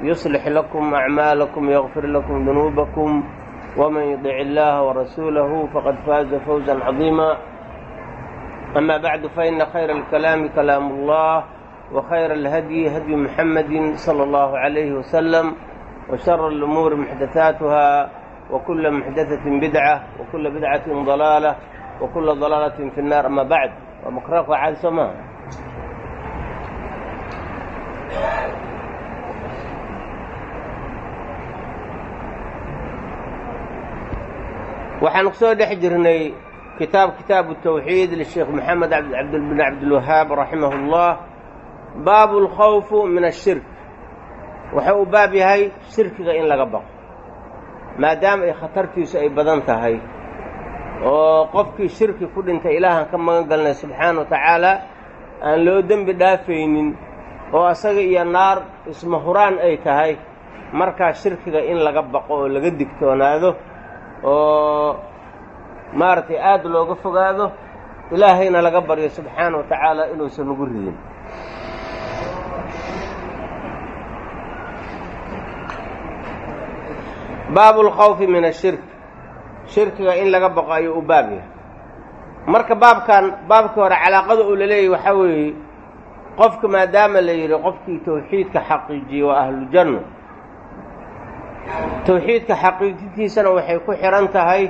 يصلح لكم أعمالكم ويغفر لكم ذنوبكم ومن يطع الله ورسوله فقد فاز فوزا عظيما أما بعد فإن خير الكلام كلام الله وخير الهدي هدي محمد صلى الله عليه وسلم وشر الأمور محدثاتها وكل محدثة بدعة وكل بدعة ضلالة وكل ضلالة في النار أما بعد ومقرأ عاد سماه waxaan ku soo dhex jirnay kitaab kitaabu tawxiid lisheekh maxamed bin cabdilwahaab raximah اllah baabu اlkhawfu min ashirk wuxuu u baab yahay shirkiga in laga baqo. Maadaama ay khatartiisu ay badan tahay oo qofkii shirki ku dhintay ilaahan ka magan galnay subxaana wa tacaala aan loo dembi dhaafaynin oo asaga iyo naar isma huraan ay tahay markaa shirkiga in laga baqo oo laga digtoonaado oo maaragtay aada looga fogaado ilaahayna laga baryo subxaana wa tacaala inuusan ugu ridin. Baabu اlkhawfi min ashirk shirkiga in laga baqo ayuu u baab yahay. Marka baabkan baabkii hore calaaqada uu laleeyahy waxaa weeye qofka maadaama la yidhi qofkii tawxiidka xaqiijiyey waa ahlujanna tawxiidka xaqiijintiisana waxay ku xihan tahay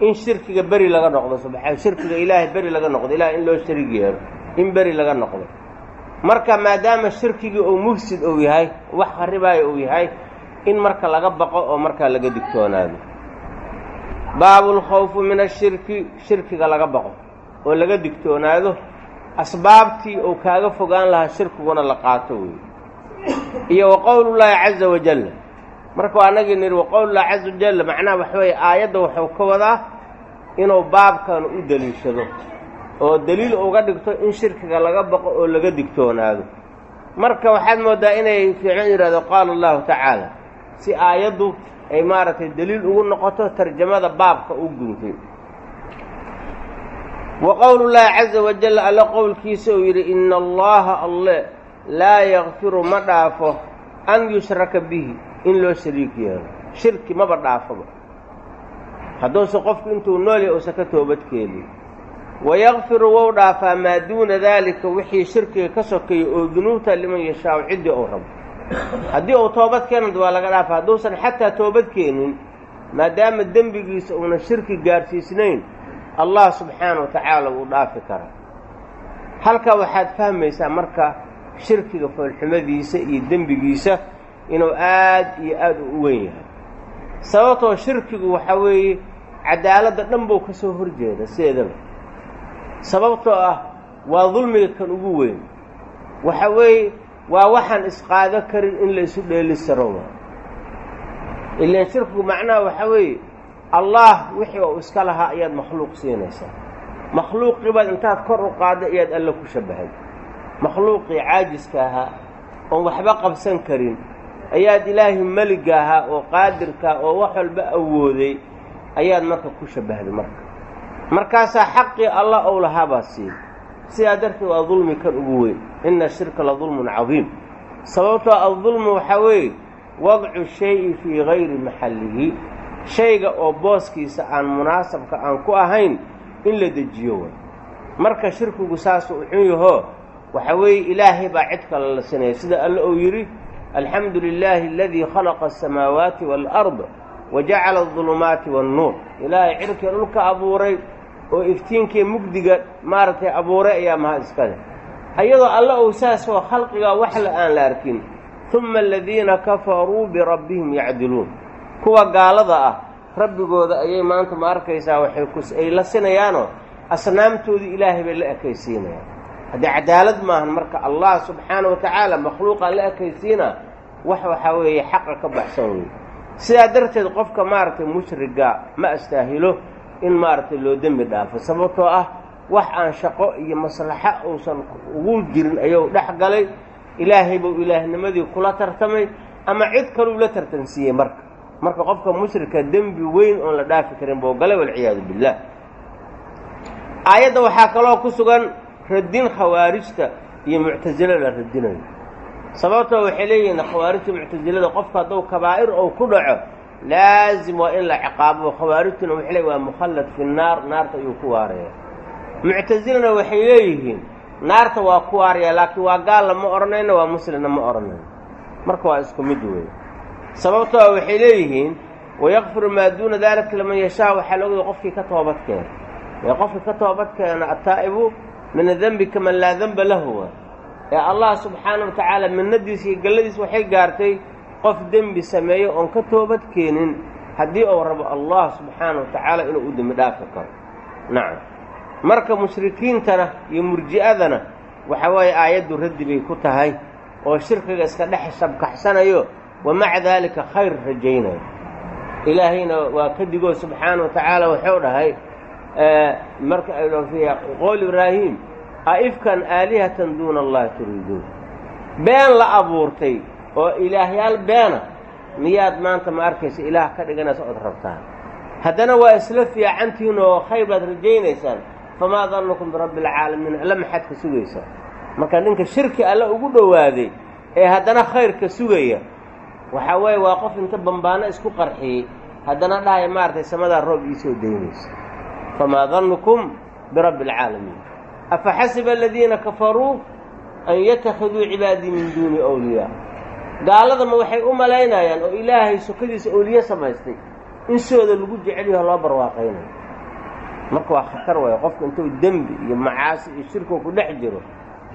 in shirkiga beri laga noqdo subaa shirkiga ilaahay beri laga noqdo ilahay in loo sharig yeelo in beri laga noqdo. Marka maadaama shirkigii uu mufsid uu yahay wax kharibaayo uu yahay in marka laga baqo oo markaa laga digtoonaado. Baabu lkhawfu min ashirki shirkiga laga baqo oo laga digtoonaado asbaabtii uu kaaga fogaan lahaa shirkiguna la qaato weeye iyo wa qowlullaahi caza wajalla marka anagii nidhi waqowlullahi caza wajalla macnaha waxa weeye aayadda wuxuu ka wadaa inuu baabkan u deliishado oo deliil uga dhigto in shirkiga laga baqo oo laga digtoonaado. Marka waxaad mooddaa inay fiican yidhahdo qaala allahu tacaala si aayaddu ay maaragtay deliil ugu noqoto tarjamada baabka u guntay. Wa qowlullaahi caza wajalla alle qowlkiisa uu yidhi ina allaha alle laa yakfiru ma dhaafo an yushraka bihi in loo shariik yeelo. Shirki maba dhaafaba. Hadduuse qofku intuu noolya uusan ka toobadkeelin wayakfiru wou dhaafaa maa duuna daalika wixii shirkiga ka sokeeya oo dunuubta liman yashaau ciddii uu rabo. Haddii uu toobad keenad waa laga dhaafa hadduusan xataa toobad keenin maadaama dembigiisa uuna shirki gaadhsiisnayn allah subxaana wa tacaala wuu dhaafi karaa. Halkaa waxaad fahmaysaa marka shirkiga foolxumadiisa iyo dembigiisa inuu aad iyo aad u weyn yahay. Sababtoo shirkigu waxaa weeye cadaaladda dhan buu ka soo horjeeda sideedaba sababtoo ah waa dulmiga kan ugu weyn. Waxa weeye waa waxaan isqaado karin in la isu dheelisaro waa ilaan shirkigu macnaha waxaa weeye allah wixii uu iska lahaa ayaad makhluuq siinaysaa. Makhluuqiibaad intaad kor u qaadda ayaad alle ku shabbahay. Makhluuqii caajiska ahaa oon waxba qabsan karin ayaad ilaahay meliga ahaa oo qaadirka oo wax walba awooday ayaad marka ku shabbahday marka. Markaasaa xaqii allah ou lahaabaa siin. Sidaa darteed waa dulmi kan ugu weyn. Ina shirka la dulmun cadiim. Sababtoo addulmu waxaa weeye wadcu shayi fii gayri maxallihi. Shayga oo booskiisa aan munaasabka aan ku ahayn in la dejiyo way. Marka shirkigu saasuu xun yahoo waxaa weeye ilaahay baa cid kale la sinaya. Sida alle uu yidhi alxamdu lilaahi aladii khalaqa asamaawaati waalard wa jacala adulumaati waannuur ilaahay cirkii dhulka abuuray oo iftiinkii mugdiga maaragtay abuuray ayaa mahad iska leh ayadoo alle uu saasoo khalqigaa waxla aan la arkin. Humma aladiina kafaruu birabbihim yacdiluun kuwa gaalada ah rabbigooda ayay maanta ma arkaysaa waxay ay la sinayaanoo asnaamtoodii ilaahay bay la ekaysiinayaan haddii cadaalad maahan marka allah subxaana wa tacaala makhluuqaan la ekaysiina wax waxaa weeye xaqa ka baxsan wey sidaa darteed qofka maaragtay mushriga ma astaahilo in maaragtay loo dembi dhaafo sababtoo ah wax aan shaqo iyo maslaxo uusan ugu jirin ayuu dhex galay. Ilaahay buu ilaahnimadii kula tartamay ama cid kaluu la tartansiiyey marka. Marka qofka mushrika dembi weyn oon la dhaafi karin buu galay walciyaadu billaah aayadda waxaa kaloo ku sugan radin khawaarijta iyo muctasilo la radinayo sababtoo waxay leeyihiin khawaarijta muctasilada qofka hadduu kabaa'ir ou ku dhaco laazim waa in la ciqaabo. Khawaarijtuna waxay leeyihiin waa mukhallad fi naar naarta ayuu ku waaraya muctasilana waxay leeyihiin naarta waa ku waaraya laakiin waa gaalla ma odhanayno waa muslimna ma odhanayno marka waa isku mid weeye sababtoo waxay leeyihiin wayakfiru maa duuna daalika liman yashaa waxaa laogaya qofkii ka toobad keena ee qofkii ka toobad keena attaa'ibu min adenbi kaman laa denba lahu wa. Ee allah subxaana wa tacaala minnadiisa iyo galladiis waxay gaartay qof dembi sameeyo oon ka toobad keenin haddii uu rabo allah subxaana wa tacaala inuu u dembi dhaafi karo. Nacam marka mushrikiintana iyo murji'adana waxa waaye aayaddu raddi bay ku tahay oo shirkiga iska dhex shabkaxsanayo wa maca daalika khayr rajaynayo. Ilaahayna waa ka digoo subxaana wa tacaala wuxuu dhahay marka qool ibraahim aifkan aalihatan duuna allahi turiiduun been la abuurtay oo ilaahyaal beena miyaad maanta ma arkaysa ilaah ka dhiganaysa ood rabtaan. Haddana waa isla fiicantihiin oo khayr baad rajaynaysaan. Famaa dannukum birabbi alcaalamiin alla maxaad ka sugaysaa. Marka ninka shirki alle ugu dhowaaday ee haddana khayrka sugaya waxaa weeye waa qof inta bambaano isku qarxiyey haddana dhahaya maaragtay samadaa roob iisoo daynaysa famaa dannukum birabbi alcaalamiin afa xasiba aladiina kafaruu an yattakhiduu cibaadii min duuni awliyaa gaaladama waxay u malaynayaan oo ilaahay sokadiisa awliye samaystay in sooda lagu jecel yaho loo barwaaqaynayo marka waa khatar waaya qofku intuu dembi iyo macaasi iyo shirkiga ku dhex jiro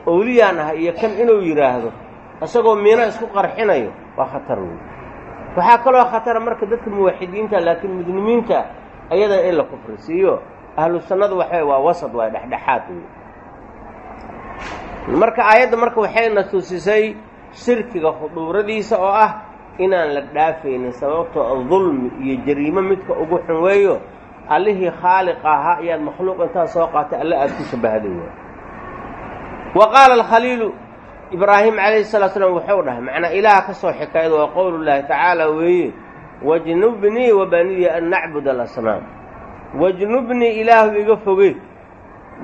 owliyaan ah iyo kan inuu yidhaahdo isagoo miino isku qarxinayo waa khatar wey waxaa kaloo khatara marka dadka muwaxidiinta laakiin mudnimiinta ayadana in la kufrisiiyo ahlu sunnadu waxay waa wasad waay dhexdhexaad wey marka aayadda marka waxay nasuusisay shirkiga khuduuradiisa oo ah inaan la dhaafaynin sababtoo dulmi iyo jariimo midka ugu xun weeyo allihii khaaliq ahaa ayaad makhluuq intaad soo qaatay alle aada ku shabahday waay wa qaala alkhaliilu ibraahim calayhi salatu slam wuxuu dhahay macnaa ilaah ka soo xikaayada waa qowlu llaahi tacaala weeye wajnubnii wa baniya an nacbud alasnaam wajnubnii ilaahu iga fogey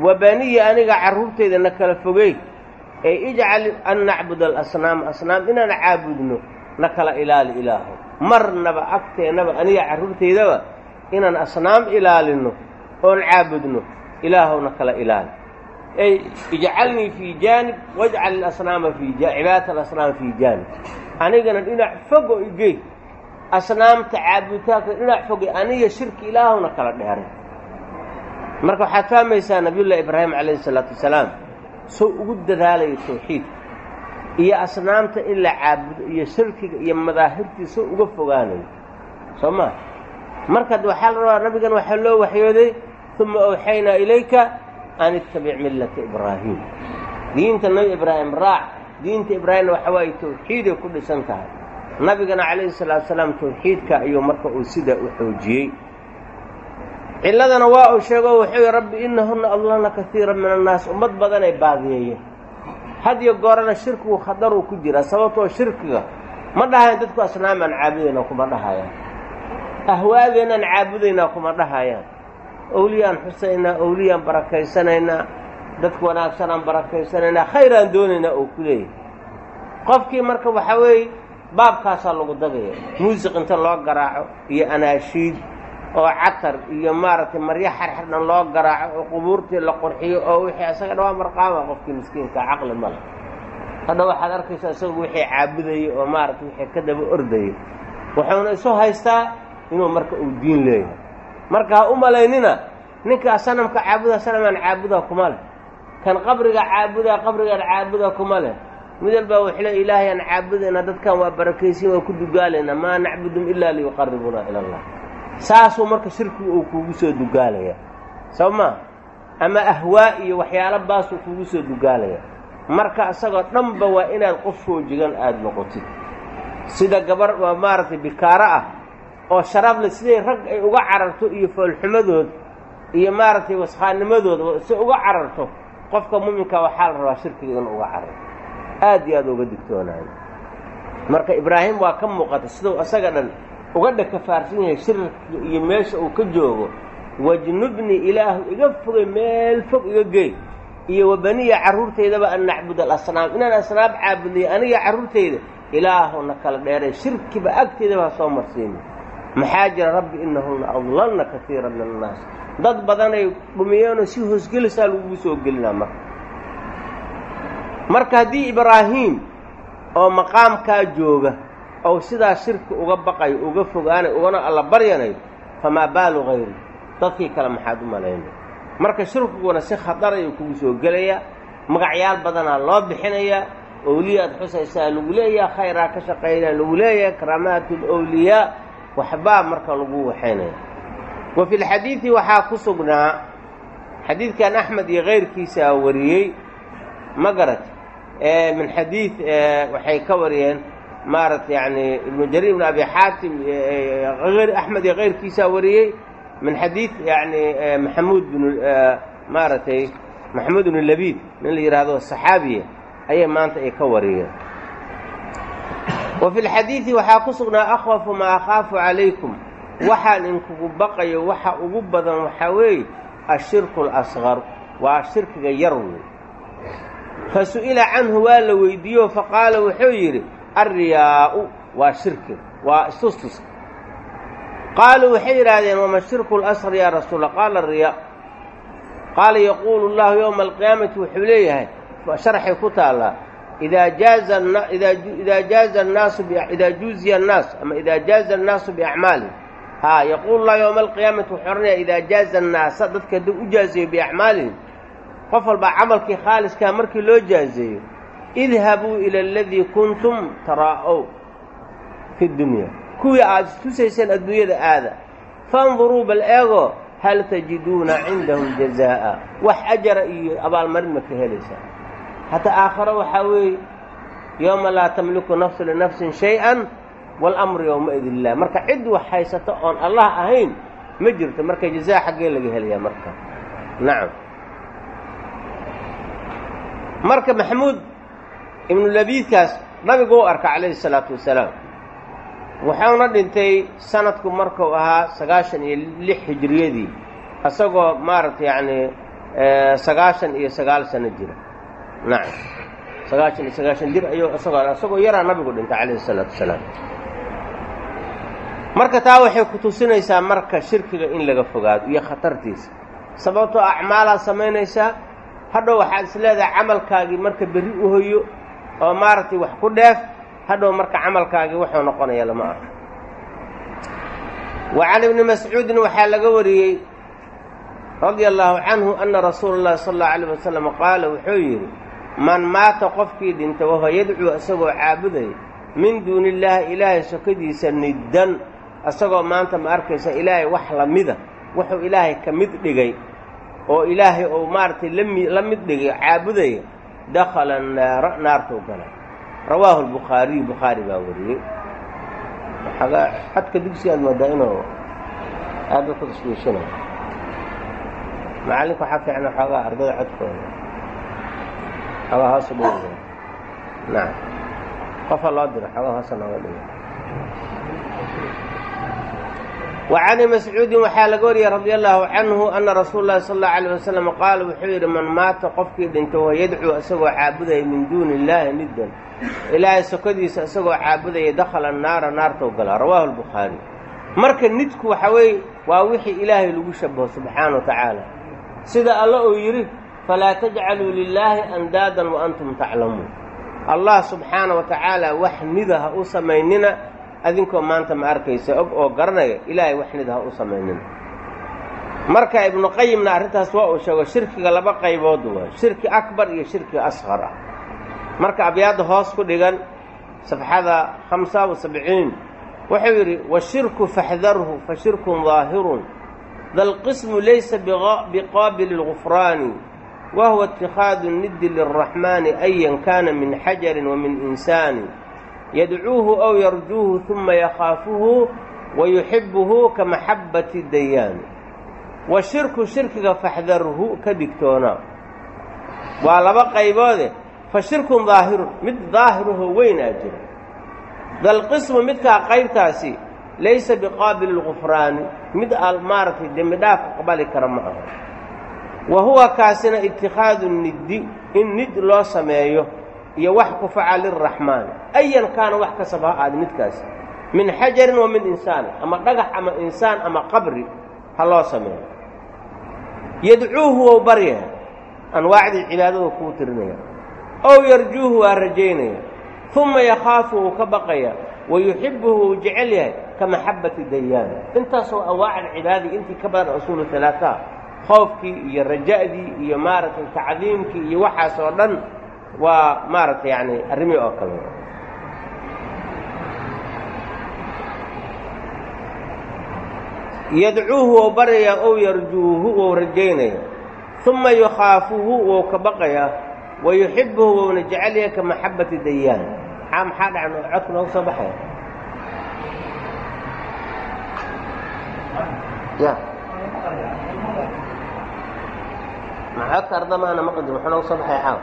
wa baniya aniga carruurtayda na kala fogey ee ijcal an nacbud alasnaam asnaam inaan caabudno na kala ilaali ilaahu. Marnaba agteennaba aniga carruurtaydaba inaan asnaam ilaalinno oon caabudno ilaahowna kala ilaali. Ay ijcalnii fii jaanib wajcal ilasnaama fii cibaadat alasnaam fii jaanib. Anigana dhinac fogo igey asnaamta caabuditaanka dhinac fogey aniga shirki ilaahowna kala dheeray marka waxaad fahmaysaa nabiyullahi ibraahim calayhi isalaatu wasalaam soo ugu dadaalaya tawxiidka iyo asnaamta in la caabudo iyo shirkiga iyo madaahirtii soo uga fogaanayo soo maa markaad waxaa la rabaa nabigan waxaa loo waxyooday uma awxaynaa ilayka an ittabic millata ibraahim. Diinta nebi ibraahim raac diinta ibraahimna waxa waaye tawxiiday ku dhisan tahay nabigana calayhi salaatu wasalaam tawxiidka ayuu marka uu sidaa u xoojiyey. Cilladana waa uu sheego wuxuu yihi rabbi inahunna adlalna kaiira min annaas. Ummad badanay baadiyeeyeen had iyo goorana shirkigu khataruu ku jiraa sababtoo shirkiga ma dhahayan dadku asnaamaan caabudayna kuma dhahayaan. Ahwaadeenaan caabudaynaa kuma dhahayaan. Owliyaan xusaynaa owliyaan barakaysanaynaa dadka wanaagsanaan barakaysanaynaa khayraan doonaynaa oo ku leeyahay. Qofkii marka waxaa weeye baabkaasaa lagu dagaya muusiq inta loo garaaco iyo anaashiid oo catar iyo maaragtay maryo xarxardhan loo garaaco oo qubuurtii la qurxiyo oo wixii isaga dhawaa marqaama qofkii miskiinka caqli ma leh. Hadha waxaad arkaysaa isagu wixii caabudayay oo maaragtay wixii ka daba ordayay wuxuuna isu haystaa inuu marka uu diin leeyahay. Marka ha u malaynina ninkaa sanamka caabuda sanamaan caabuda kuma leh. Kan qabriga caabudaa qabrigaan caabuda kuma leh mid walbaa wuxuu le ilaahay aan caabudaynaa dadkan waa barakaysiin waa ku dugaalaynaa maa nacbudum ilaa liyuqaribunaa ila allah. Saasuu marka shirkigu uu kuugu soo dugaalaya soo maa ama ahwaa iyo waxyaalo baasuu kuugu soo dugaalaya marka isagoo dhanba waa inaad qof foojigan aada noqotid. Sida gabar oo maaragtay bikaaro ah oo sharafle siday rag ay uga cararto iyo foolxumadooda iyo maaragtay waskhaanimadooda si uga cararto qofka muminka waxaa la rabaa shirkiga inuu uga cararo aad iyo aad uga digtoonaayo marka ibraahim waa ka muuqata siduu isaga dhan uga dhakafaarsan yahay shirkiga iyo meesha uu ka joogo. Wajnubni ilaahu iga fogay meel fog iga geey iyo wabaniya carruurtaydaba an nacbud alasnaam. Inaan asnaam caabudnayo aniga carruurtayda ilaahuna kala dheeray. Shirkiba agteedaba ha soo marsiini maxaa jira rabbi inahuna adlalna kaiira min annaas. Dad badanay dhumiyeenoo si hoosgelisaa lagugu soo gelinaa marka marka haddii ibraahiim oo maqaamkaa jooga ou sidaa shirki uga baqayo uga fogaanayo ugana alla baryanayo famaa baalu hayri dadkii kale maxaad u malaynay marka shirkiguna si khatarayuu kugu soo gelayaa magacyaal badanaa loo bixinayaa owliyaad xusaysaa lagu leeyaha khayraa ka shaqaynaa lagu leeyahay karaamaat alowliyaa waxbaa marka lagu waxaynaya wa fi lxadiidi waxaa ku sugnaa xadiidkan axmed iyo kayrkiisaa wariyey ma garat min xadiid waxay ka wariyeen maarata yani ibnu jariir ibn abi xaatim axmed iyo kayrkiisaa wariyey. Min xadiid yani maxamuud bin maaragtay maxamuud bnu labiid nin la yidhaahdo saxaabiya ayay maanta ay ka wariyeen. Wa fi lxadiidi waxaa ku sugnaa akhwafu maa akhaafu calaykum. Waxaan inkugu baqayo waxa ugu badan waxaa weeye ashirku alasqar waa shirkiga yar wey fa su'ila canhu waa la weydiiyo faqaala wuxuu yidhi alriyaa'u waa shirkiga waa istustuska. Qaaluu waxay yidhaahdeen wama shirku lasqar yaa rasuula? Qaala riyaa. Qaala yaquulu llahu yowma alqiyaamati wuxuu leeyahay sharxay ku taallaa idaa jaaza idaa jaaza annaasu idaa juuziya annaas ama idaa jaaza annaasu biacmaalihim haa yaquulu llahu yowma alqiyaamati wuxuu odhanayaa idaa jaaza annaasa dadka hadduu u jaazeeyo biacmaalihim qof walbaa camalkii khaaliskaa markii loo jaazeeyo idhabuu ila aladii kuntum taraa'ow fi dunya. Kuwii aad istusayseen adduunyada aada fanduruu bal eego hal tajiduuna cindahum jazaa'a. Wax ajara iyo abaalmarin ma ka helaysaa. Hataa aakharo waxaa weeye yooma laa tamliku nafsu linafsin shay-an waalamru yowmaidin lilah marka cid wax haysato oon allah ahayn ma jirto. Marka jazaa xaggee laga helayaa marka. Nacam marka maxamuud ibnu labiidkaas nabigu u arka calayhi salaatu wasalaam wuxuuna dhintay sanadku markuu ahaa sagaashan iyo lix hijriyadii isagoo maaragta yacni sagaashan iyo sagaal sano jira. Nacam sagaashan iyo sagaashan jir ayuu isagoo isagoo yaraa nabigu dhintay calayhi salaatu wasalaam. Marka taa waxay ku tusinaysaa marka shirkiga in laga fogaado iyo khatartiisa. Sababtoo acmaalaad samaynaysaa hadhow waxaad is leedahay camalkaagii marka berri u hoyo oo maaragtay wax ku dheef hadhow marka camalkaagii wuxuu noqonaya lama arko wa can ibni mascuudin waxaa laga wariyey radia allaahu canhu anna rasuula llahi sala allahu alayh wasalam qaala wuxuu yidhi man maata qofkii dhinta wahuwa yadcuu isagoo caabudaya min duuni illaahi ilaahay sokadiisa niddan isagoo maanta ma arkaysa ilaahay wax lamida wuxuu ilaahay ka mid dhigay oo ilaahay ou maaragtay la mid dhigay caabudaya dakhala naara naartuu galay. Rawaahu albukhaariyu bukhaari baa wariyey. Waxaga xadka dugsigaad moodaa inuu aada ku taswiishinay macallinka waxaa fiicna xoogaa ardada codkooda xoogaa hoosa dhiga nacam qofa loo diro xoogaa hoosa nooga dhiga wa can ibni mascuudin waxaa laga wariyey radia allaahu canhu anna rasuula llahi sala allahu alayh wasalam qaala wuxuu yidhi man maata qofkii dhinta wa yadcuu isagoo caabudaya min duuni illaahi niddan ilaahay sokadiisa isagoo caabudaya dakhala naara naartou galaa rawaahu albukhaari. Marka nidku waxa weeye waa wixii ilaahay lagu shabaho subxaana wa tacaala. Sida alla uu yidhi falaa tajcaluu lilaahi andaadan wa antum taclamuun. Allah subxaana wa tacaala wax nida ha u samaynina adinkoo maanta ma arkaysa og oo garanaya ilaahay wax nida ha u samaynina marka ibnu qayimna arrintaas waa uu sheego shirkiga laba qaybood waa shirki akbar iyo shirkiga asqar ah. Marka abyaadda hoos ku dhigan safxada hamsa wa sabciin wuxuu yidhi washirku faxdarhu fa shirkun daahirun. Dalqismu laysa biqaabili اlgufraani wa huwa اtikhaadu niddi lilraxmaani ayan kana min xajarin wa min insaani yadcuuhu aw yarjuuhu huma yakhaafuhu wa yuxibbuhu ka maxabbati dayaani wa shirku shirkiga faxdarhu ka digtoonaa waa laba qayboode fa shirkun daahirun mid daahirahoo weyn aa jira dalqismu midkaa qaybtaasi laysa biqaabili lgufraani mid al maaragtay dembi dhaaf aqbali kara ma aha wa huwa kaasina itikhaadu niddi in nid loo sameeyo iyo wax kufaca liraxmaani ayan kaana wax kasab ha aada midkaasi min xajarin wa min insaanin ama dhagax ama insaan ama qabri ha loo sameeyo. Yadcuuhu wou baryaha anwaacdii cibaadadu kuu tirinaya ow yarjuuhu waa rajaynaya uma yakhaafu wuu ka baqaya wa yuxibbuhu wuu jecel yahay ka maxabbati dayaan intaasoo anwaacda cibaadadii intii ka badan usuulu talaataha khoofkii iyo raja'dii iyo maaragtay tacdiimkii iyo waxaas dhan waa maaragtay yani arrimii oo kale. Yadcuuhu wou baryayaa ow yarjuuhu wou rajaynaya. Uma yukhaafuhu wou ka baqayaa wa yuxibbuhu wouna jecel yahay ka maxabbati dayaan. Maxaa maxaa dhacan oo codka nooga soo baxaya ya. Codka ardamaana ma qadin? Wuxuu nooga soo baxaya xaaw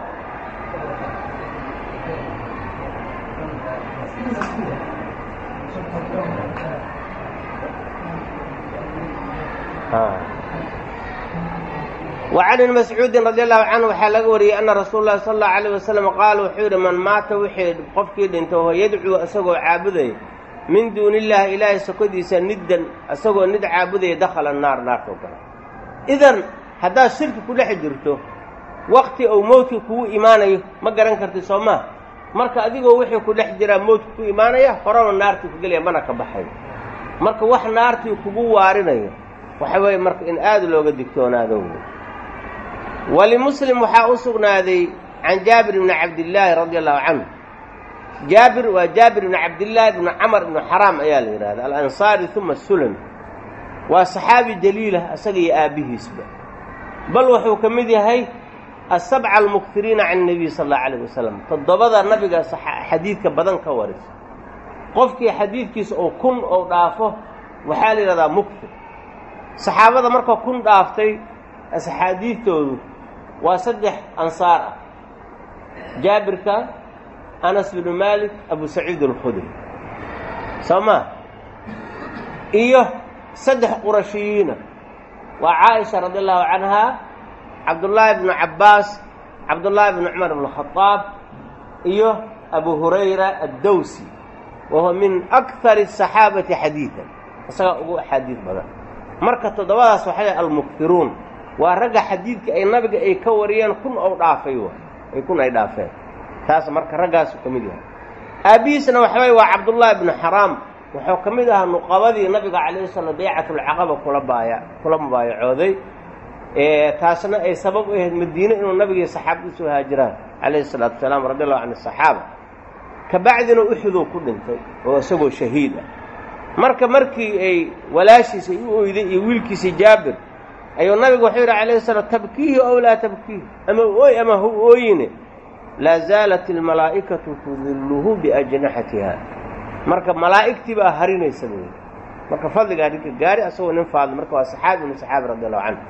wacan ibni mascuudin radi allahu canhu waxaa laga wariyey ana rasuul lahi sal allahu alayh wasalam qaala wuxuu yidhi man maata wixii qofkii dhinto ho yadcuu isagoo caabudaya min duuni illaahi ilaahay sokodiisa niddan isagoo nid caabudaya dakhala naar naartuu gala. Idan haddaad shirki ku dhex jirto wakti ou mowdka kugu imaanayo ma garan karti soo maa marka adigoo wixii ku dhex jiraa mowdka ku imaanaya horena naartii ku gelaya mana ka baxayo. Marka wax naartii kugu waarinayo waxa weeye marka in aada looga digtoonaado walimuslim waxaa u sugnaaday can jaabir bni cabdillaahi radi allahu canhu. Jaabir waa jaabir bni cabdillaahi bni camar ibni xaraam ayaa la yidhahda alansaari uma sulami waa saxaabi jaliilah isaga iyo aabbihiisba bal wuxuu ka mid yahay asabca almuktiriina can nabiy sal allau alayh wasalam. Toddobada nabiga xadiidka badan ka warisa qofkii xadiidkiisa oo kun ou dhaafo waxaa la yidhahdaa muktir saxaabada marka kun dhaaftay asxaadiidtoodu waa saddex ansaar ah. Jaabirka anas binu maalik abu saciid alkhudri. Soo maa iyo saddex qurashiyiina. Waa caaisha radi allahu canhaa cabdullaahi bnu cabbaas cabdullaahi bnu cumar bnu khadaab iyo abu hurayra addowsi wa huwa min akar asaxaabati xadiidan isagaa ugu axaadiid badan. Marka toddobadaas waxay almuktiruun waa ragga xadiidka ay nabiga ay ka wariyeen kun ou dhaafay ay kun ay dhaafeen. Taas marka raggaasu ka mid yahay. Aabbihiisna waxaway waa cabdullaahi bnu xaraam wuxuu ka mid ahaa nuqabadii nabiga calayhi salaam baycatulcaqaba kula baaya kula mubaayacooday taasna ay sabab u ahayd madiine inuu nabigii saxaabadiisu haajiraan calayhi salaatu wasalaam radi allahu can asaxaaba kabacdina uxuduu ku dhintay oo isagoo shahiid ah. Marka markii ay walaashiisa u oyday iyo wiilkiisii jaabir ayuu nabigu wuxuu yidhi calayhi salaam tabkiihi ow laa tabkiihi? Ama ooy ama hu ooyine? Laa zaalat almalaa'ikatu tudilluhu biajnaxatiha marka malaa'igtii baa harinaysa yidhi. Marka fadligaa ninka gaari asagoo nin faadli marka waa saxaabi min saxaabi radi allahu canhu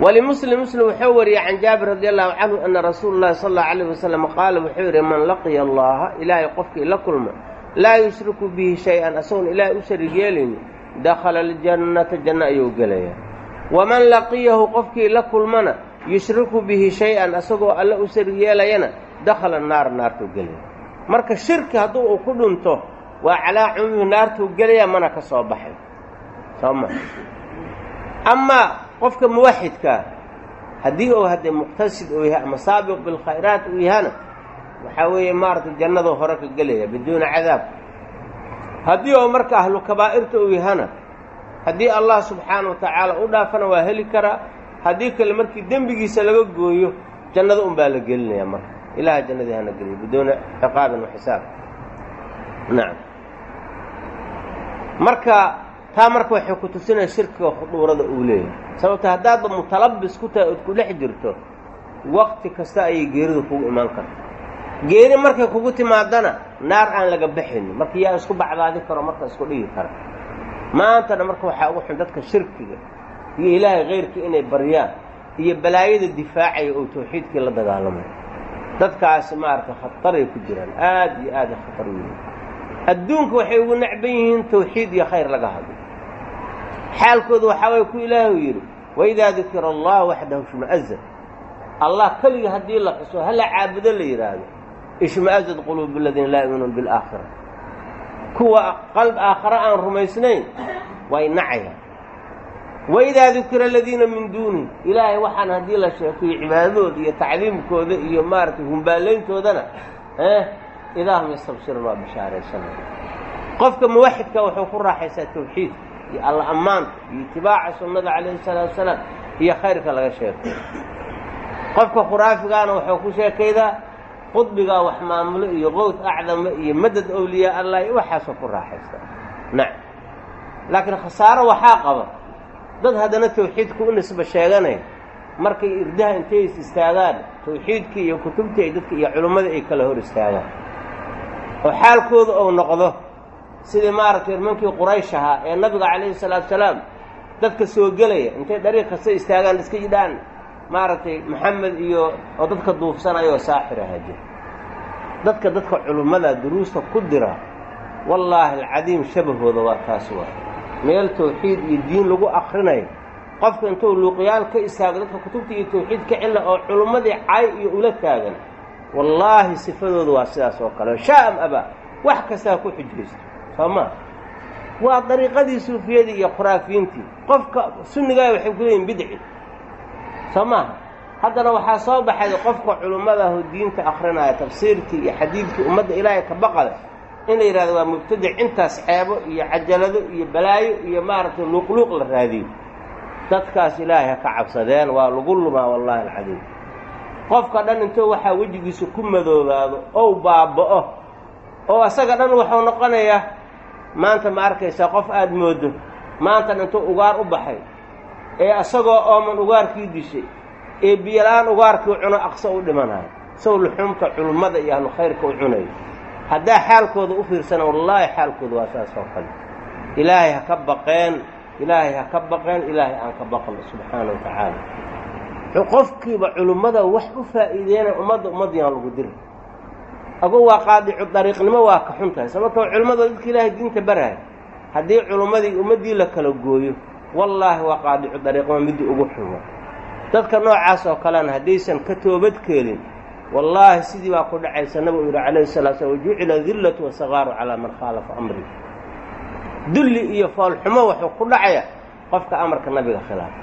walimuslim muslim wuxuu wariyey can jaabir radi allahu canhu ana rasuula llahi sala allahu alayh wasalam qaala wuxuu yidhi man laqiya allaha ilaahay qofkii la kulma laa yushriku bihi shay-an asagoon ilaahay u sharig yeelayni dakhala aljannata janno ayuu gelaya waman laqiyahu qofkii la kulmana yushriku bihi shay-an asagoo alle u sharig yeelayana dakhala naara naartuu gelaya marka shirki hadduu uu ku dhinto waa calaa cumuumihi naartuu gelaya mana ka soo baxay soo ma amaa qofka muwaxidkaa haddii uu haddee muqtasid uu yahay ama saabiq bilkhayraat uu yahana waxaa weeye maaragtay jannaduu hore ka gelaya biduuni cadaab. Haddii oo marka ahlu kabaa'irta uu yahana haddii allah subxaana wa tacaala u dhaafana waa heli karaa haddii kale markii dembigiisa laga gooyo jannada un baa la gelinaya marka. Ilaha jannadii hana geliyo biduuni ciqaabin wa nacam marka taa marka waxay ku tusinaya shirkiga khuduurada uu leeyahay. Sababta haddaadba mutalabis ku tahay ood ku dhex jirto waqti kasta ayay geeridu kugu imaan karta geeri markay kugu timaadana naar aan laga baxaynin marka yaa isku bacdaadi karo marka isku dhigi kara. Maantana marka waxaa ugu xun dadka shirkiga iyo ilaahay kayrkii inay baryaan iyo balaayada difaacaya oo tawxiidkii la dagaalamay. Dadkaasi maaragtay khataray ku jiraan. Aad iyo aada khatar yihiin. Adduunka waxay ugu necban yihiin tawxiid iyo khayr laga hadlo xaalkooda waxaa waye ku ilaahu yidhi waidaa dukira allah waxdahu shma'azad allah keliga haddii la xuso hala caabudo la yidhaahdo ishma'azad quluubu aladiina laa yuminuun bilaakhira kuwa qalb aakhare aan rumaysnayn way nacayaan waidaa dukira aladiina min duuni ilaahay waxaan haddii la sheekiyo cibaadadooda iyo tacdiimkooda iyo maaragtay humbaalayntoodana eh idaa hum yastabsiruun waa bishaaraysanaya qofka muwaxidka wuxuu ku raaxaysaa tawxiidka iyo alla ammaanta iyo itibaaca sunnada calayhi salaatu wasalaam iyo khayrka laga sheekeyo qofka khuraafigaana wuxuu ku sheekaydaa qudbigaa wax maamulo iyo qowd acdama iyo madad awliyaa allah iyo waxaasoo ku raaxaysta. Nacam laakiin khasaaro waxaa qaba dad haddana tawxiidka u nisba sheeganaya markay irdaha intay is istaagaan tawxiidkii iyo kutubtii ay dadka iyo culimmadii ay kala hor istaagaan. Oo xaalkooda ou noqdo sidii maaragtay nimankii quraysh ahaa ee nabiga calayhi salaatu salaam dadka soo gelaya intay dariiq kasta istaagaan iska yidhaan maaragtay maxamed iyo oo dadka duufsanayoo saaxir ahaa jir. Dadka dadka culimmada duruusta ku dira wallaahi alcadiim shabahooda waa taas waa. Meel tawxiid iyo diin lagu akrinayo qofka intuu luuqyaal ka istaago dadka kutubta iyo tawxiid ka cilla oo culummadii cay iyo ula taagan wallaahi sifadooda waa sidaas oo kale. Shaa'am abaa wax kastaa ku xujaysto soo maa waa dariiqadii suufiyadii iyo khuraafiyiintii qofka sunnigaah waxay ku leeyihiin bidci. Soo maaha haddana waxaa soo baxay qofka culimmadaho diinta akrinaya tafsiirkii iyo xadiidkii ummadda ilaahay ka baqada. In la yidhahdo waa mubtadic intaas ceebo iyo cajalado iyo balaayo iyo maaragtay luuqluuq la raadiyo. Dadkaas ilaahay ha ka cabsadeen waa lagu lumaa wallaahi alcadiim. Qofka dhan intuu waxaa wejigiisa ku madoobaado ou baaba'o oo asaga dhan wuxuu noqonayaa maanta ma arkaysaa qof aada moodo maantan intuu ugaar u baxay ee asagoo ooman ugaarkii dishay ee biyola-aan ugaarkii cuno aqso u dhimanayo isaw luxuumta culummada iyo ahlu khayrka u cunayo haddaa xaalkooda u fiirsana wallaahi xaalkooda waa saas oo kale. Ilaahay ha ka baqeen ilaahay ha ka baqeen ilaahay aan ka baqno subxaana wa tacaala. Qofkiiba culimmada wax u faa'iideynaya ummadda ummaddiyaan lagu diri ago waa qaadicu dariiqnimo waa ka xun tahay sababtoo culimmada dadka ilaahay diinta baraya haddii culimmadii ummaddii la kala gooyo wallaahi waa qaadicu dariiqnimo midii ugu xuma dadka noocaas oo kalena haddaysan ka toobad keelin wallaahi sidii baa ku dhacaysa nabigu yidhi calayhi salaa slam wajucila dillatu wasagaaru calaa man khaalafa amri. Dulli iyo foolxumo wuxuu ku dhacaya qofka amarka nabiga khilaafa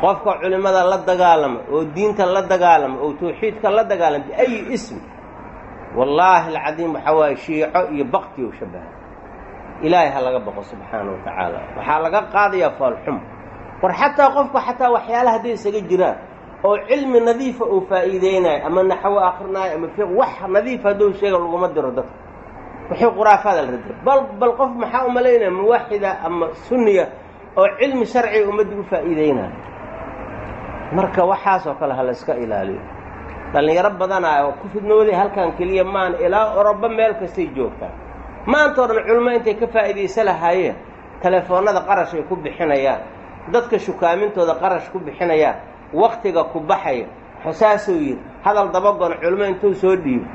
qofka culimmada la dagaalama oo diinta la dagaalama oo tawxiidka la dagaalama biayi ism wallaahi alcadiim waxaa waaye shiico iyo bakti u shabaha ilaahay ha laga baqo subxaana wa tacaala. Waxaa laga qaadayaa foolxumo war xataa qofku xataa waxyaala hadday isaga jiraan oo cilmi nadiifa uu faa'iideynayo ama naxwo akrinaayo ama fiq wax nadiif hadduu sheega laguma diro dadka wixii khuraafaada la radira bal bal qof maxaa u malaynaya muwaxida ama sunniya oo cilmi sharciga ummadda u faa'iideynayo marka waxaasoo kale ha la iska ilaaliyo dhallinyaro badanaa oo ku fidnooday halkan keliya maan ilaa orobo meel kastay joogtaan. Maanta o dhan culimo intay ka faa'iidaysa lahaayeen telefoonnada qarash ay ku bixinayaan dadka shukaamintooda qarash ku bixinayaan waktiga ku baxaya xusaasuu yidhi hadal dabagoon culimo intuu soo dhiibo.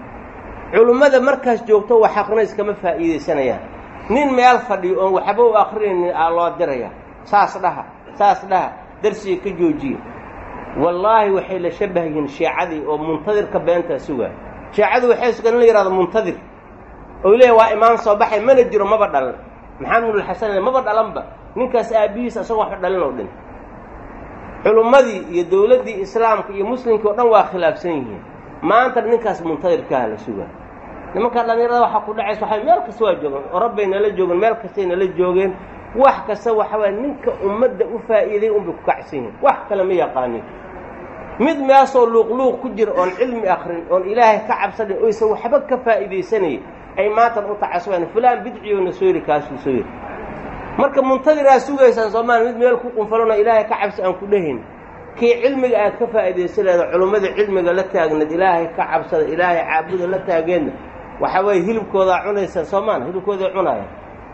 Culimmada markaas joogto wax aqrinays kama faa'iidaysanayaan. Nin meel fadhiyo oon waxba u akrinaynin aa loo diraya. Saas dhaha saas dhaha darsiga ka joojiya wallaahi waxay la shabbah yihiin shiicadii oo muntadirka beentaa sugaa shiicadu waxay sugan in la yihahdo muntadir. Oo leeyahy waa imaan soo baxay mana jiro maba dhalan. Maxamed ibnulxasan maba dhalanba. Ninkaas aabbihiis asagoo waxba dhalin oo dhin. Culummadii iyo dowladdii islaamka iyo muslimkii o dhan waa khilaafsan yihiin. Maantana ninkaas muntadirkaha la sugaa nimankaa dhallinyarada waxaa ku dhacaysa waxay meel kasta waa joogeen orabbay nala joogeen meel kastay nala joogeen wax kasta waxa waaya ninka ummadda u faa'iiday unbay ku kacsan yihiin wax kale ma yaqaanin mid meesoo luuqluuq ku jira oon cilmi akrin oon ilaahay ka cabsanin oysan waxba ka faa'iidaysanaya ay maantan u tacasubayaan fulaan bidciyoona soo yiri kaasuu soo yiri. Marka muntadiraa sugaysaan soomaaliya mid meel ku qunfalona ilaahay ka cabsi aan ku dhehayn kii cilmiga aad ka faa'iidaysan leeda culummada cilmiga la taagneed ilaahay ka cabsada ilaahay caabuda la taageedna waxa weeye hilibkoodaa cunaysaan soomaana hilibkooday cunaayaan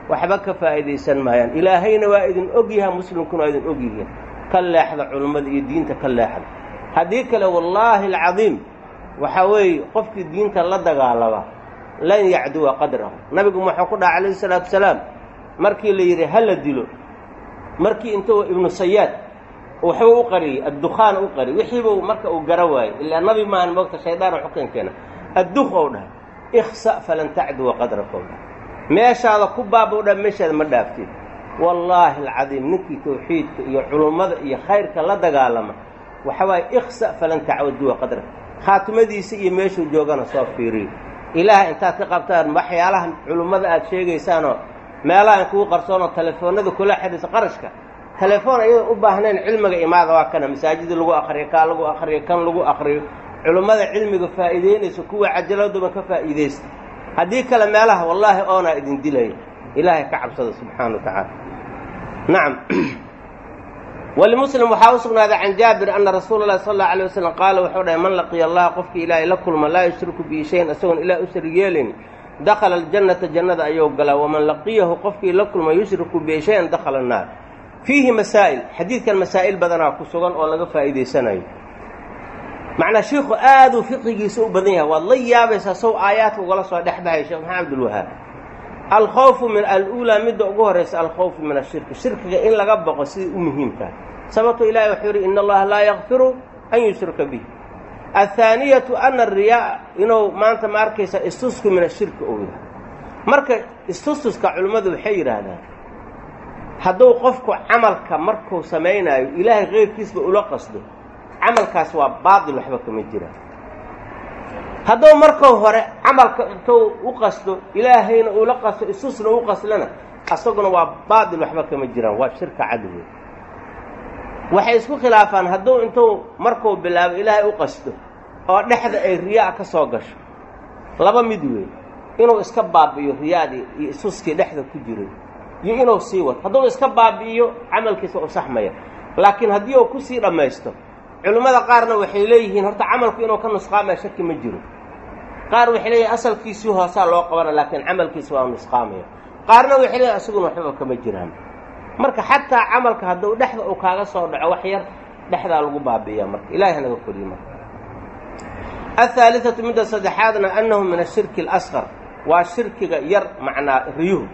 waxba ka faa'iidaysan maayaan. Ilaahayna waa idin og yaha muslimkuna waa idin og yihiin. Ka leexda culummada iyo diinta ka leexda. Haddii kale wallaahi alcadiim waxaa weeye qofkii diinta la dagaalama lan yacduwa qadrahu. Nabigu wuxuu ku dhaha calayhi salaatu wasalaam markii la yidhi ha la dilo markii intuu ibnu sayaad waxba u qariyey addukhaan u qariyey wixiibu marka uu gara waayey ilaa nabi maahan moogta shaydaan u xukankeena adduk ou dhahay ikhsa falan tacduwa qadraka dhahay meeshaada ku baabou dha meeshaada ma dhaaftid wallaahi alcadiim ninkii tawxiidka iyo culummada iyo khayrka la dagaalama waxa waaye ikhsa falan tacduwa qadraka khaatimadiisa iyo meeshuu joogana soo fiiriyo. Ilaah intaad ka qabtaan waxyaalaha culummada aad sheegaysaanoo meelaha in kugu qarsoonoo telefoonada kula xidhiisa qarashka telefoon ayadoo u baahnayn cilmiga imaada waa kana masaajida lagu akriyo kaa lagu akriyo kan lagu akriyo culummada cilmiga faa'iideynaysa kuwa cajaladuma ka faa'iidaysta haddii kale meelaha wallaahi oonaa idin dilaya ilaahay ka cabsada subxaana wa tacaala. Nacam walimuslim waxaa u sugnaaday can jaabir ana rasuula llahi sal alla alay wasalam qaala wuxuu dhahay man laqiya allaha qofkii ilaahay la kulma laa yushriku bihi shayan isagoon ilaah u sharig yeelayn dakhala aljannata jannada ayuu galaa. Waman laqiyahu qofkii la kulma yushriku bihi shayan dakhala annaar. Fiihi masaa'il xadiidkan masaa'il badanaa ku sugan oo laga faa'iidaysanayo macnaa shiikhu aaduu fiqigiisa u badan yahay. Waad la yaabaysaa sow aayaadka ugala soo dhex bahay sheekh maxamed abdulwahaab alkhawfu min aluulaa midda ugu horaysa alkhawfu min ashirki shirkiga in laga boqo sidai u muhiimtahay sababto ilahi wuxuu yidhi ina allaha laa yakfiru an yushrika bih athaaniyatu ana ariyaa inuu maanta ma arkaysa istusku min ashirki ou yahay marka istustuska culimmadu waxay yidhaahdaan hadduu qofku camalka markuu samaynaayo ilaahay keyrkiisba ula qasdo camalkaas waa baatil waxba kama jiraan hadduu markuu hore camalka intuu u qasto ilaahayna uula qasto isusna u qaslana asaguna waa baatil waxba kama jiraan waa shirka cadowey waxay isku khilaafaan hadduu intuu markuu bilaabo ilaahay u qasto oo dhexda ay riyaa ka soo gasho laba mid wey inuu iska baabi'iyo riyaadii iyo isuskii dhexda ku jiray iyo inuu sii wato hadduu iska baabi'iyo camalkiisa u saxmaya. Laakiin haddii uu ku sii dhammaysto culimmada qaarna waxay leeyihiin horta camalku inuu ka nusqaamaya shaki ma jiro. Qaar waxay leeyihiin asalkiisii hoosaa loo qabana laakiin camalkiisa waa nusqaamaya. Qaarna waxay leeyihiin asaguna waxbaba kama jiraan. Marka xataa camalka hadduu dhexda uu kaaga soo dhaco wax yar dhexdaa lagu baabi'iyaa marka. Ilahi hanaga koriye marka. Ahaaliatu midda saddexaadna annahu min ashirki alasqar waa shirkiga yar macnaa riyuhu.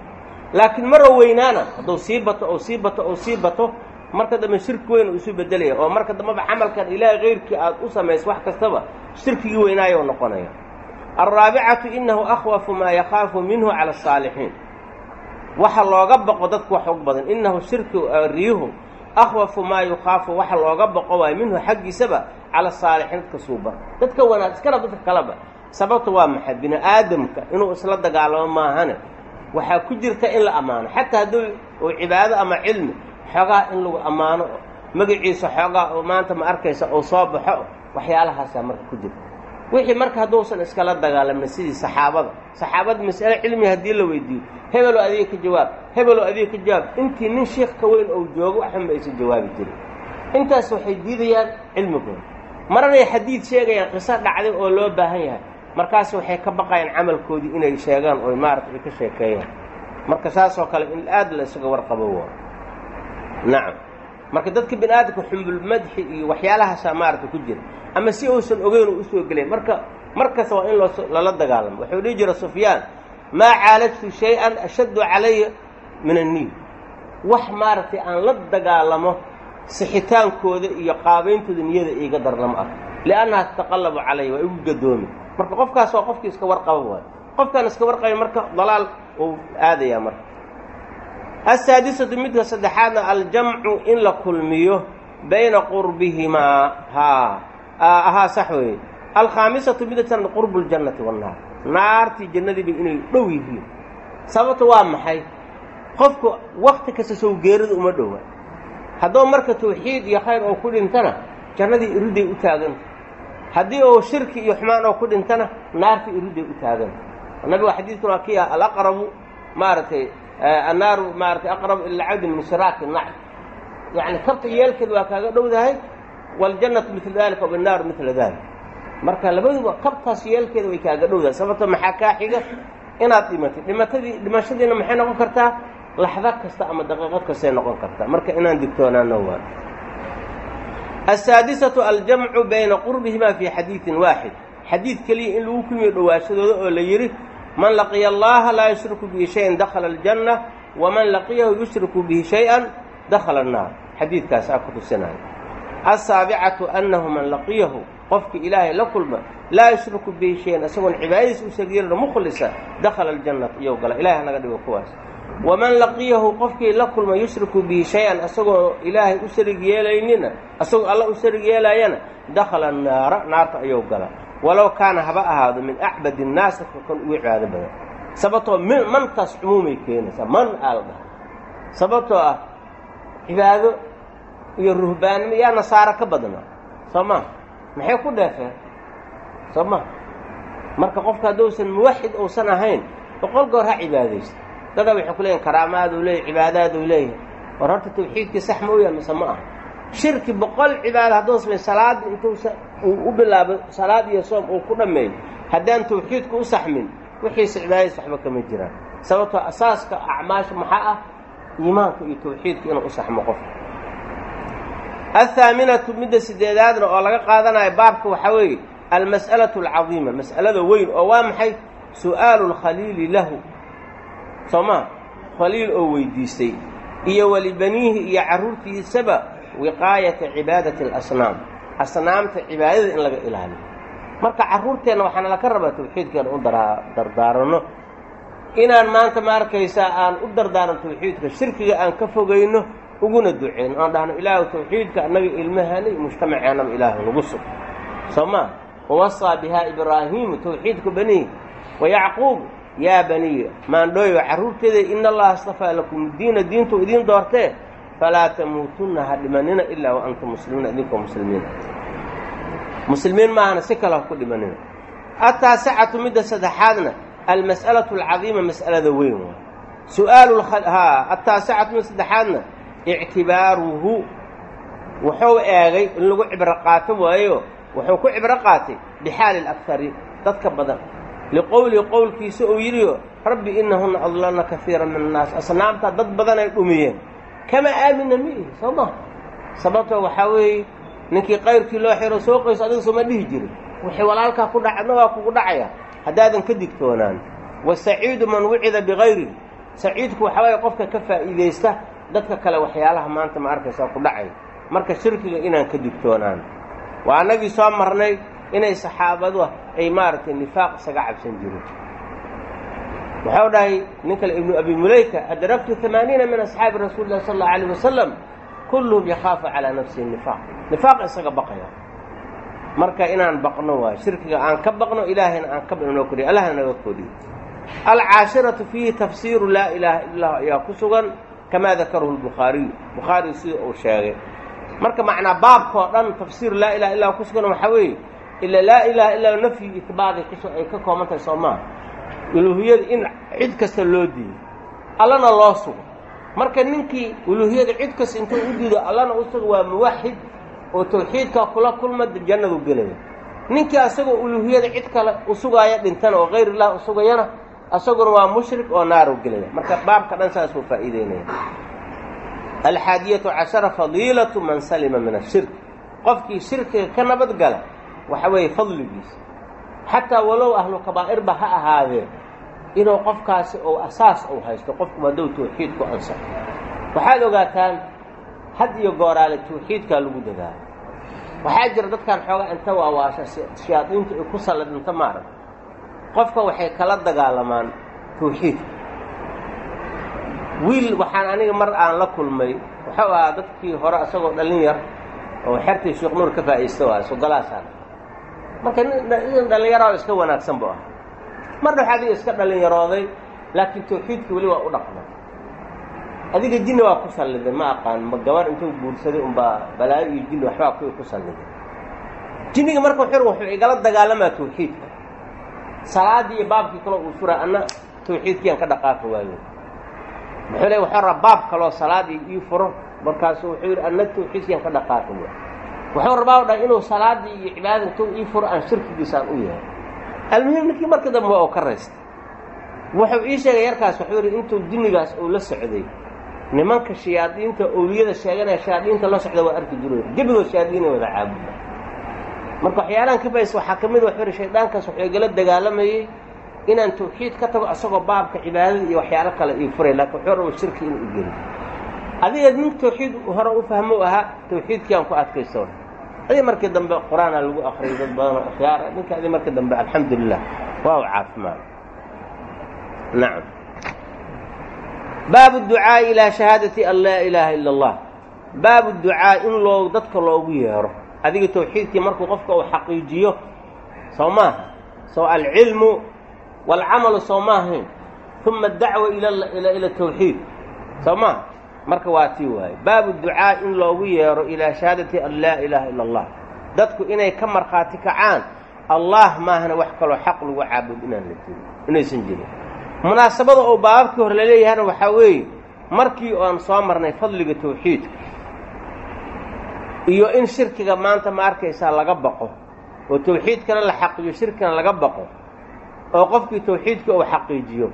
Laakiin mara weynaana hadduu sii bato ou sii bato ou sii bato marka dambe shirki weyn uu isu bedelaya oo marka dambeba camalkan ilaahay keyrkii aad u samayso wax kastaba shirkigii weynaayo noqonaya. Alraabicatu inahu akhwafu maa yakhaafu minhu cala asaalixiin waxa looga boqo dadku wax og badan inahu shirki riyuhu akhwafu maa yukhaafu waxa looga boqo waayo minhu xaggiisaba cala asaalixiin dadka suuba dadka wanaag iskana dadka kaleba sababta waa maxay? Bini aadamka inuu isla dagaalamo maahane waxaa ku jirta in la ammaano. Xataa hadduu uu cibaado ama cilmi xoogaa in lagu ammaano magaciisa xoogaa oo maanta ma arkaysa uu soo baxo waxyaalahaasaa marka ku jirta wixii marka hadduusan iskala dagaalamin sidii saxaabada. Saxaabada mas'ale cilmi haddii la weydiiyo. Hebeloo adiga ka jawaab. Hebeloo adiga ka jawaab. Intii nin sheikh ka weyn ou joogo waxba ma aysan jawaabi jirin intaas waxay diidayaan cilmigooda. Maranay xadiid sheegayaan qiso dhacday oo loo baahan yahay. Markaas waxay ka baqayaan camalkoodii inay sheegaan oo maarata ay ka sheekeeyaan. Marka saasoo kale in aad la isaga warqabo waa nacam marka dadka bini aadamka xumbulmadxi iyo waxyaalahaasa maarata ku jira ama si uusan ogeyn uu u soo gelay marka markasta waa in loo lala dagaalamo. Wuxuu dhihi jira sufyaan maa caalajtu shay-an ashaddu calaya min anniil. Wax maaragtay aan la dagaalamo sixitaankooda iyo qaabayntooda niyada iiga darnamo ah. Liannaha tataqallabu calaya waa igu gadoomi marka qofkaas waa qofkii iska warqaba waayo qofkaan iska warqabay marka dalaal uu aadayaa marka asaadisatu midka saddexaadna aljamcu in la kulmiyo bayna qurbihimaa haa ahaa sax weeye alkhaamisatu midatan qurbu ljannati wannaar naartii jannadiiba inay dhow yihiin sababta waa maxay qofku wakti kasta sow geerida uma dhowa hadduu marka tawxiid iyo khayr oo ku dhintana jannadii iriday u taaganta haddii uu shirki iyo xumaan oo ku dhintana naartii iriday u taaganta nabiga kii ah alaqrabu maaragtay annaaru maaratay aqrabu ila cabdi min shiraaki nacl yacni kabta yeelkeed waa kaaga dhowdahay waljannatu mila dalika wannaaru mila dalik marka labaduba kabtaas yeelkeeda way kaaga dhowdahay sababto maxaa kaa xiga? Inaad dhimatay dhimatadii dhimashadiina maxay noqon kartaa? Laxdo kasta ama daqiiqad kastay noqon kartaa. Marka inaan digtoonaano waa asaadisatu aljamcu bayna qurbihima fii xadiidin waaxid xadiid keliya in lagu kulmiyo dhowaashadooda oo la yidhi man laqiya allaha laa yushriku bihi shayan dakhala aljanna waman laqiyahu yushriku bihi shay-an dakhala annaar. Xadiidkaas aa ku tusinayo asaabicatu annahu man laqiyahu qofkii ilaahay la kulma laa yushriku bihi shayan isagoon cibaadadiis u shariirna mukhlisa dakhala aljannata iyow gala. Ilahay hanaga dhigo kuwaas. Waman laqiyahu qofkii la kulma yushriku bihi shay-an isagoo ilaahay u sharig yeelaynina isagoo alla u sharig yeelaayana dakhala annaara naarta ayou gala walow kaana haba ahaado min acbad innaasi kan ugu cibaado badan. Sababtoo min mantaas cumuumay keenaysaa man aa la dhaha sababtoo ah cibaado iyo ruhbaanimo yaa nasaaro ka badna. Soo ma? Maxay ku dheefeen? Soo ma? Marka qofka hadduusan muwaxid uusan ahayn boqol goor ha cibaadaysta dadaa waxay ku leeyihiin karaamaaduu leeyahy cibaadaaduu leeyahay. War horta tawxiidkii sax ma u yahay mise ma aha. Shirki boqol cibaado hadduu samay salaadda intuusa uu u bilaabo salaad iyo soom uu ku dhammeeyo haddaan tawxiidku u saxmin wixiisa cibaadadiis waxba kama jiraan. Sababtoo asaaska acmaasha maxaa ah? Iimaanka iyo tawxiidka inuu u saxmo qofka athaaminatu midda sideedaadna oo laga qaadanayo baabka waxaa weeye almas'alatu alcadiima mas'alada weyn oo waa maxay? Su'aalu lkhaliili lahu. Soo maa khaliil oo weydiistay. Iyo walibaniihi iyo carruurtiisaba wiqaayata cibaadati alasnaam asnaamta cibaadada in laga ilaaliyo. Marka carruurteenna waxaana laka rabaa tawxiidkeena u dardaaranno inaan maanta ma arkaysaa aan u dardaaran tawxiidka shirkiga aan ka fogayno uguna duceyno aan dhahno ilaahu tawxiidka annaga ilmahana iyo mujtamaceennaba ilaahu nagu sug. Soo maa wawasaa bihaa ibraahiimu tawxiidku banihi wa yacquub yaa baniya maandhooyo carruurteeda ina allaha astafaa lakum diina diintu idiin doortee falaa tamuutunna ha dhimanina ilaa wa antum muslimiina idinkoo muslimiina muslimiin maahana si kale ha ku dhimanina ataasicatu midda saddexaadna almas'alatu alcadiima mas'alada weyn waay su'aalu ha ataasicatu midda saddexaadna ictibaaruhu wuxuu eegay in lagu cibro qaato waayo wuxuu ku cibro qaatay bixaali alakari dadka badan liqowlihi qowlkiisa uu yidhiyo rabbi inahunna adlalna kaiira min annaas asnaamtaa dad badan ay dhumiyeen kama aamina ma ihi soo maha sababtoo waxaa weeye ninkii qayrkii loo xiro soo qoyso adiga sooma dhihi jirin. Wixii walaalkaa ku dhacadna waa kugu dhacaya haddaadan ka digtoonaan. Wasaciidu man wucida bikayrihi saciidku waxaa waye qofka ka faa'iidaysta dadka kale waxyaalaha maanta ma arkaysaa ku dhacay. Marka shirkiga inaan ka digtoonaan. Waa annagii soo marnay inay saxaabadu ay maaragtay nifaaq isaga cabsan jirin wuxuu dhahay nin kale ibnu abi mulayka adraktu amaaniina min asxaabi rasuuli lah sal allau alayh wasalam kulluhum yakhaafu calaa nafsihi nifaaq. Nifaaq isaga baqaya. Marka inaan baqno waayo shirkiga aan ka baqno ilaahayna aan ka noo koriyo allahna naga koriyo alcaashiratu fiihi tafsiiru laa ilaaha illa lah ayaa ku sugan kamaa dakarahu lbukhaariyu bukhaariyu sida uu sheegay. Marka macnaa baabkao dhan tafsiir laa ilaha illa ku sugan weeye ila laa ilaha illaa nafyi kus ay ka kooban tahay soo maa uluuhiyada in cid kasta loo diido. Allana loo sugo. Marka ninkii uluuhiyada cid kasta intuu u diido allana u sugo waa muwaxid oo tawxiidkaa kula kulma jannadu gelaya. Ninkii asagoo uluuhiyada cid kale u sugaaya dhintana oo kayr illah u sugayana asaguna waa mushrik oo naaru gelaya. Marka baabka dhan saasuu faa'iideynaya. Alxaadiyatu cashara fadiilatu man salima min ashirk qofkii shirkiga ka nabad gala waxa weeye fadligiisa xataa walow ahlu kabaa'irba ha ahaadee inuu qofkaasi ou asaas uu haysto qofku haddou tawxiid ku ansaxo waxaad ogaataan had iyo gooraale tawxiidkaa lagu dadaalo waxaa jira dadkan xoogaa inta waawaasha shayaadiinta ay ku salladinta maarag qofka waxay kala dagaalamaan tawxiidka wiil waxaan aniga mar aan la kulmay wuxuu ahaa dadkii hore isagoo dhallin yar oo xertii sheekh nuur ka faa'iista waa sogolaasaan marka nin dhallinyaro iska wanaagsan bu ah mar dhex adiga iska dhallinyarooday laakiin tawxiidka weli waa u dhaqmay adiga jinni waa ku salliday ma aqaan ma gabar intuu guursaday unbaa balaayo iyo jinni waxbaa ku ku salliday jinniga marka xur wuxuu igala dagaalamaa tawxiidka. Salaaddii iyo baabkii kaloo uu fura anna tawxiidkiiaan ka dhaqaafi waayo. Muxuu le waxuu rabaa baab kaloo salaadii ii furo. Markaasu wuxuu yidhi anna tawxiidkiiaan ka dhaqaafi waay wuxuu rabaa o inuu salaadii iyo cibaadada intuu ii furo aan shirkigiisaan u yahay almuhim ninkii marka dambe oo ka raystay. Wuxuu ii sheegay yarkaas wuxuu yidhi intuu jinnigaas uu la socday nimanka shayaadiinta owliyada sheeganaya shayaadiinta la socda waa arki jiro gebigoo shayaadiinay wada caabuda marka waxyaalahan ka faysa waxaa ka mid wuxuu yidhi shaydaankaas wuxuu igala dagaalamayey inaan tawxiid ka tago isagoo baabka cibaadada iyo waxyaalo kale ii furay laakiin wuxuu raba shirki inuu igeli adiga nin tawxiid hore u fahmo ahaa tawxiidkii aan ku adkaysto adi markii dambe qur'aanaa lagu akriyay dad badan oo akhyaara ninka adi markii dambe alxamdu lilah waa u caafimaad. Nacam baabu ducaa'i ilaa shahaadati an laa ilaaha ila allah. Baabu ducaa in loo dadka loogu yeero. Adiga tawxiidkii markuu qofka uu xaqiijiyo soo maaha soo alcilmu waalcamalu soo maahayn uma adacwa ila tawxiid. Soo maaha marka waa tii waaye baabu ducaa in loogu yeero ilaa shahaadati an laa ilaaha ila allah. Dadku inay ka markhaati kacaan allah maahana wax kaloo xaq lagu caabud inaan la jirin inaysan jirin. Munaasabada oo baababkii hore laleeyahayna waxaa weeye markii aan soo marnay fadliga tawxiidka iyo in shirkiga maanta ma arkaysaa laga baqo oo tawxiidkana la xaqiijiyo shirkina laga baqo oo qofkii tawxiidka uu xaqiijiyo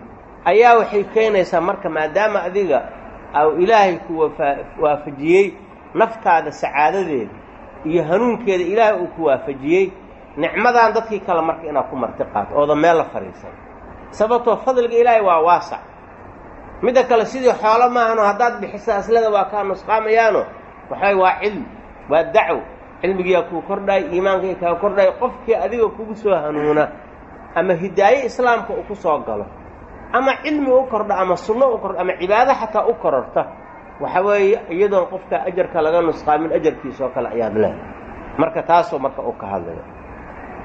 ayaa waxay keenaysaa marka maadaama adiga au ilaahay ku waafajiyey naftaada sacaadadeeda iyo hanuunkeeda ilaahay uu ku waafajiyey nicmadan dadkii kale marka inaad ku marti qaato ooda meel la fadhiisan sababtoo fadliga ilaahay waa waasac midda kale sidii xoolo maahano haddaad bixisa aslada waa kaa nusqaamayaano waxay waa cilmi waa dacwo cilmigiyaa kuu kordhaay iimaankai kaa kordhaay qofkii adiga kugu soo hanuuna ama hidaaye islaamka uu ku soo galo ama cilmi u kordho ama sunno u kordho ama cibaado xataa u kororta waxa weeye iyadoon qofka ajarka laga nusqaamin ajarkiisa oo kale ayaad leedahay. Marka taasoo marka u ka hadlaya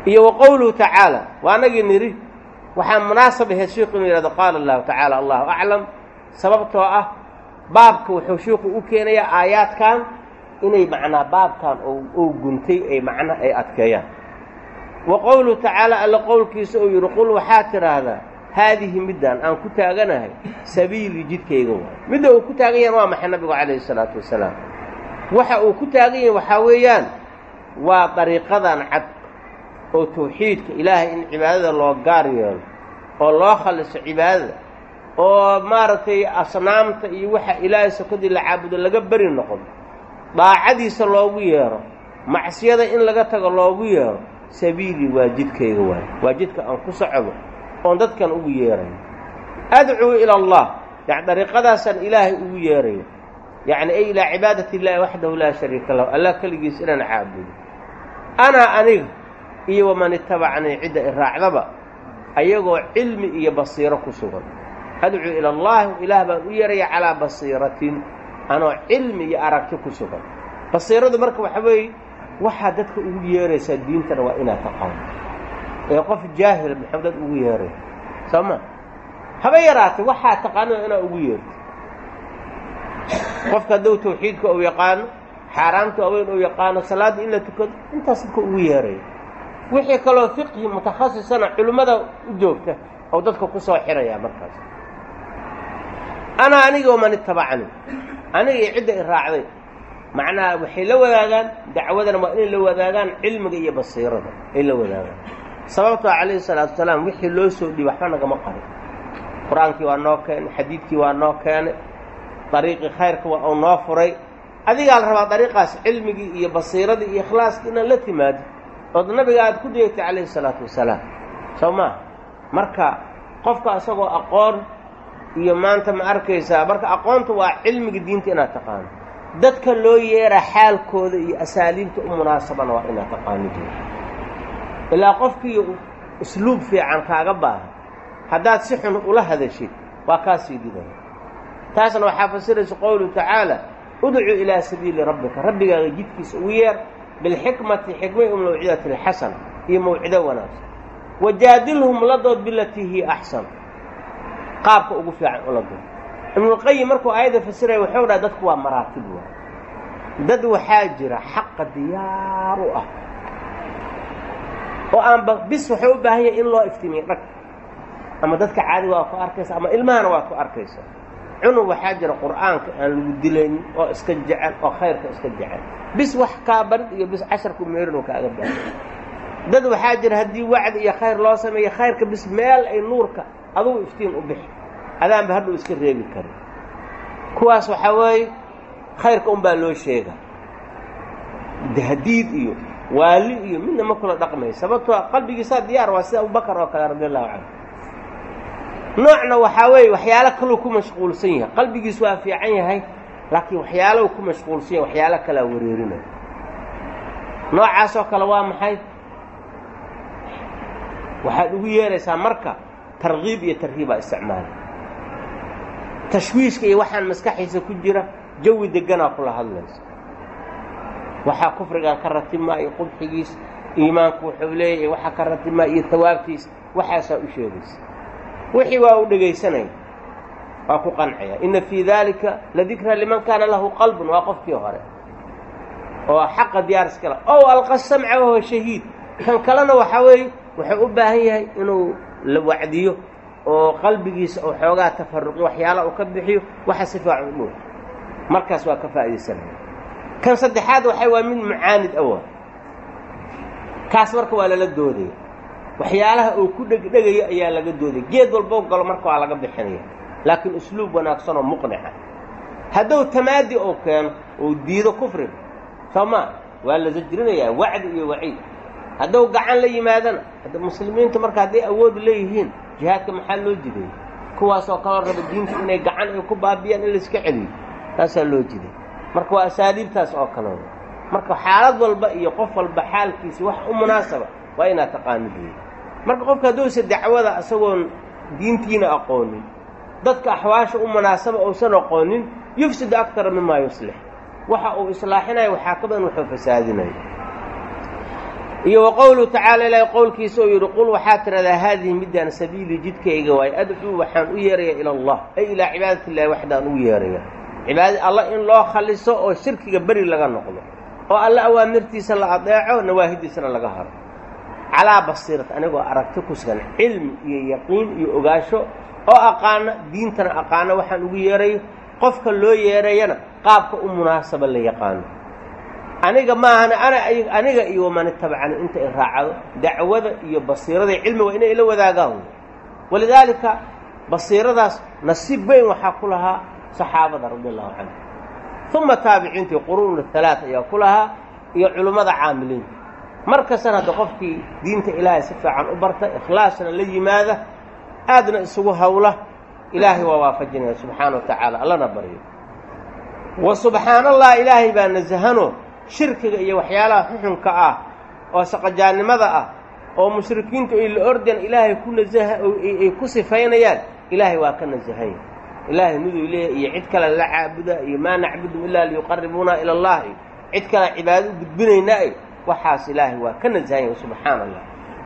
iyo wa qowluhu tacaala waa anagii nidhi waxaa munaasab ahayd shiiku inuu yidhahdo qaala allahu tacaala allahu aclam. Sababtoo ah baabka wuxuu shiiku u keenayaa aayaadkan inay macnaa baabkan ou guntay ay macnaha ay adkeeyaan. Wa qowluhu tacaala alla qowlkiisa uu yidhi qul waxaa tidhaahdaa haadihi middan aan ku taaganahay sabiilii jidkayga waay midda uu ku taagan yahan waa maxay nabigu calayhi isalaatu wasalaam waxa uu ku taagan yahay waxaa weeyaan waa dariiqadan cad oo tawxiidka ilaahay in cibaadada loo gaar yeelo oo loo khaliso cibaadada oo maaragtay asnaamta iyo waxa ilaahay sokodii la caabudo laga beri noqdo daacadiisa loogu yeero macsiyada in laga tago loogu yeero sabiilii waa jidkayga waay waa jidka aan ku socdo oon dadkan ugu yeerayo adcuu ila allah yani dariiqadaasaan ilaahay ugu yeerayo yacni ay ilaa cibaadati illahi waxdahu laa shariika lahu allah keligiis inaan caabudo. Anaa aniga iyo waman itabacanii cidda iraacdaba ayagoo cilmi iyo basiiro ku sugan. Adcuu ila allahi ilaah baan u yeeraya calaa basiiratin anoo cilmi iyo aragti ku sugan. Basiiradu marka waxa weeye waxaa dadka ugu yeeraysaa diintana waa inaad taqaano ee qof jaahil maxuu dad ugu yeeray. Soo ma haba yaraatay waxaa taqaanada inaad ugu yeerto. Qofka hadduu tawxiidka uu yaqaano xaaraamta aweyn uu yaqaano salaadda in la tukado intaas dadka ugu yeeraya wixii kaloo fiqhi mutakhasisana culimmada u joogta oo dadka ku soo xirayaa markaas. Anaa aniga waman itabacani aniga iyo cidda i raacday. Macnaha waxay la wadaagaan dacwadana waa inay la wadaagaan cilmiga iyo basiirada. Ay la wadaagaan sababtoo calayhi salaatu wasalaam wixii loo soo dhiiy waxba nagama qarin. Qur'aankii waa noo keenay xadiidkii waa noo keenay dariiqii khayrka waa uu noo furay. Adigaa la rabaa dariiqaas cilmigii iyo basiiradii iyo ikhlaaskii inaad la timaado. Ood nabiga aad ku dayatay calayhi salaatu wasalaam. Soo maa marka qofka isagoo aqoon iyo maanta ma arkaysaa marka aqoonta waa cilmiga diinta inaad taqaano dadka loo yeeraa xaalkooda iyo asaaliibta u munaasabana waa inaad taqaanid ilaa qofkii usluub fiican kaaga baahan. Haddaad si xun ula hadashid waa kaa sii didaya taasna waxaa fasiraysa qowluhu tacaala udcu ilaa sabiili rabbika. Rabbigaaga jidkiisa ugu yeer bilxikmati xikma iyo mawcidati alxasana iyo mawcido wanaagsan. Wajaadilhum la dood bilatii hiya axsan. Qaabka ugu fiican ula dood ibnulqayim markuu aayadda fasiraya wuxuu dhaha dadku waa maraatib waay. Dad waxaa jira xaqa diyaar u ah oo aanba bis waxay u baahan yahay in loo iftiimiyo dhag ama dadka caadiga waa ku arkaysa ama ilmahana waad ku arkaysa. Cunug waxaa jira qur'aanka aan lagu dilaynin oo iska jecel oo khayrka iska jecel. Bis wax kaa barid iyo bis casharku meerinoo kaaga baa dad waxaa jira haddii wacdi iyo khayr loo sameeyo khayrka bis meel ay nuurka adugu iftiin u bixi. Adaanba hadhuu iska reebi karin. Kuwaas waxaa weeye khayrka un baa loo sheega dahdiid iyo waali iyo midna ma kula dhaqmay. Sababtoo qalbigiisaa diyaar waa sida abubakar oo kale radi allahu canhu noocna waxaa weeye waxyaalo kaluu ku mashquulsan yahay. Qalbigiis waa fiican yahay laakiin waxyaalow ku mashquulsan yahay waxyaalo kalaa wareerinaya noocaasoo kale waa maxay? Waxaad ugu yeeraysaa marka tarkiib iyo tarhiibaa isticmaala. Tashwiishka iyo waxaan maskaxiisa ku jira jawi deganaa kula hadlaysa waxaa kufrigan ka ratimaa iyo qubxigiis iimaanku wuxuu leeyahay waxaa ka ratimaa iyo tawaabtiis waxaasaa u sheegaysa. Wixii waa u dhegaysanaya waa ku qancaya. Ina fii daalika ladikra liman kaana lahu qalbun waa qofkii hore. Oo xaqa diyaar iskala ow alqa samca wahuwa shahiid. Kan kalena waxaa weeye wuxuu u baahan yahay inuu la wacdiyo oo qalbigiisa oo xoogaa tafaruqi waxyaala uu ka bixiyo waxa si fiican u dhow markaas waa ka faa'iidaysanaya kan saddexaad waxay waa mid mucaanid awa. Kaas marka waa lala doodaya waxyaalaha uu ku dhegdhegayo ayaa laga doodaya geed walboo galo marka waa laga bixinaya laakiin usluub wanaagsan oo muqnica hadduu tamaadi oo keeno uu diido kufriga soo maa waa la sajrinayaa wacdi iyo waciid. Hadduu gacan la yimaadana hadda muslimiintu marka hadday awood leeyihiin jihaadka maxaa loo jiday kuwaasoo kaloo raba diinta inay gacan ay ku baabiyaan in layska celiyo. Taasaa loo jiday marka waa asaaliibtaas oo kaleo marka xaalad walba iyo qof walba xaalkiisi wax u munaasaba waa inaad taqaanid wey marka qofka hadduusa dacwada isagoon diintiina aqoonin dadka axwaasha u munaasaba uusan aqoonin yufsidu aktara mimaa yuslix waxa uu islaaxinayo waxaa ka badan wuxuu fasaadinayo. Iyo wa qowluhu tacaala ilaahay qowlkiisa oo yidhi qul waxaad tidhahdaa haadihi middaan sabiilii jidkayga waaye adcuu waxaan u yeeraya ila allah. Ay ilaa cibaadati illahi waxdaan u yeeraya cibaadad allah in loo khaliso oo shirkiga beri laga noqdo oo alla awaamirtiisa la adeeco nawaahidiisana laga haro. Calaa basiirat anigoo aragti ku sugan cilmi iyo yaqiin iyo ogaasho oo aqaana diintana aqaana waxaan ugu yeerayo qofka loo yeerayana qaabka u munaasaba la yaqaano. Aniga maahana ana aniga iyo waman itabacani inta i raacado dacwada iyo basiirada iyo cilmiga inay ila wadaagaan walidaalika basiiradaas nasiib weyn waxaa ku lahaa saxaabada radi allahu canhu. Uma taabiciintii quruun halaat ayaa ku lahaa iyo culimmada caamiliinta. Mar kastana hadda qofkii diinta ilaahay si fiican u barta ikhlaasna la yimaada aadna isugu hawla ilaahay waa waafajinaya subxaana wa tacaala allana baryo. Wa subxaana allah ilaahay baa nasahano shirkiga iyo waxyaalaha xuxunka ah oo saqajaannimada ah oo mushrikiintu ay la ordan ilaahay ku nasaha ay ku sifaynayaan ilaahay waa ka nasahanya ilaahay miduu leeyahy iyo cid kale la caabuda iyo maa nacbudu ilaa liyuqaribuuna ila allah cid kale cibaado u gudbinaynaa waxaas ilaahay waa ka nasahanya subxaana allah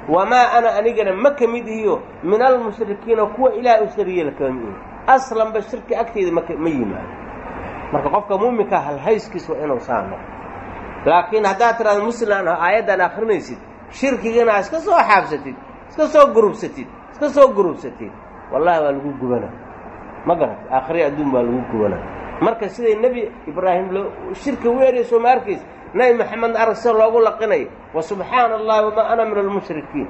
wamaa ana anigana ma ka mid ihiyo min almushrikiina kuwa ilaahay u sariyela kama ihi aslanba shirki agteyda mak ma yimaado. Marka qofka muuminka halhayskiis waa inuu saa noqo laakiin haddaad tiraado musliman ah aayaddan akrinaysid shirkigana iska soo xaabsatid iska soo gurubsatid iska soo gurubsatid. Wallahi waa lagu gubana ma garat aakhiri adduun baa lagu gubana marka siday nebi ibraahim loo shirka weerayso ma arkays? Nebi maxamed arag sida loogu laqinayo wa subxaana allahi wamaa ana min almushrikiin.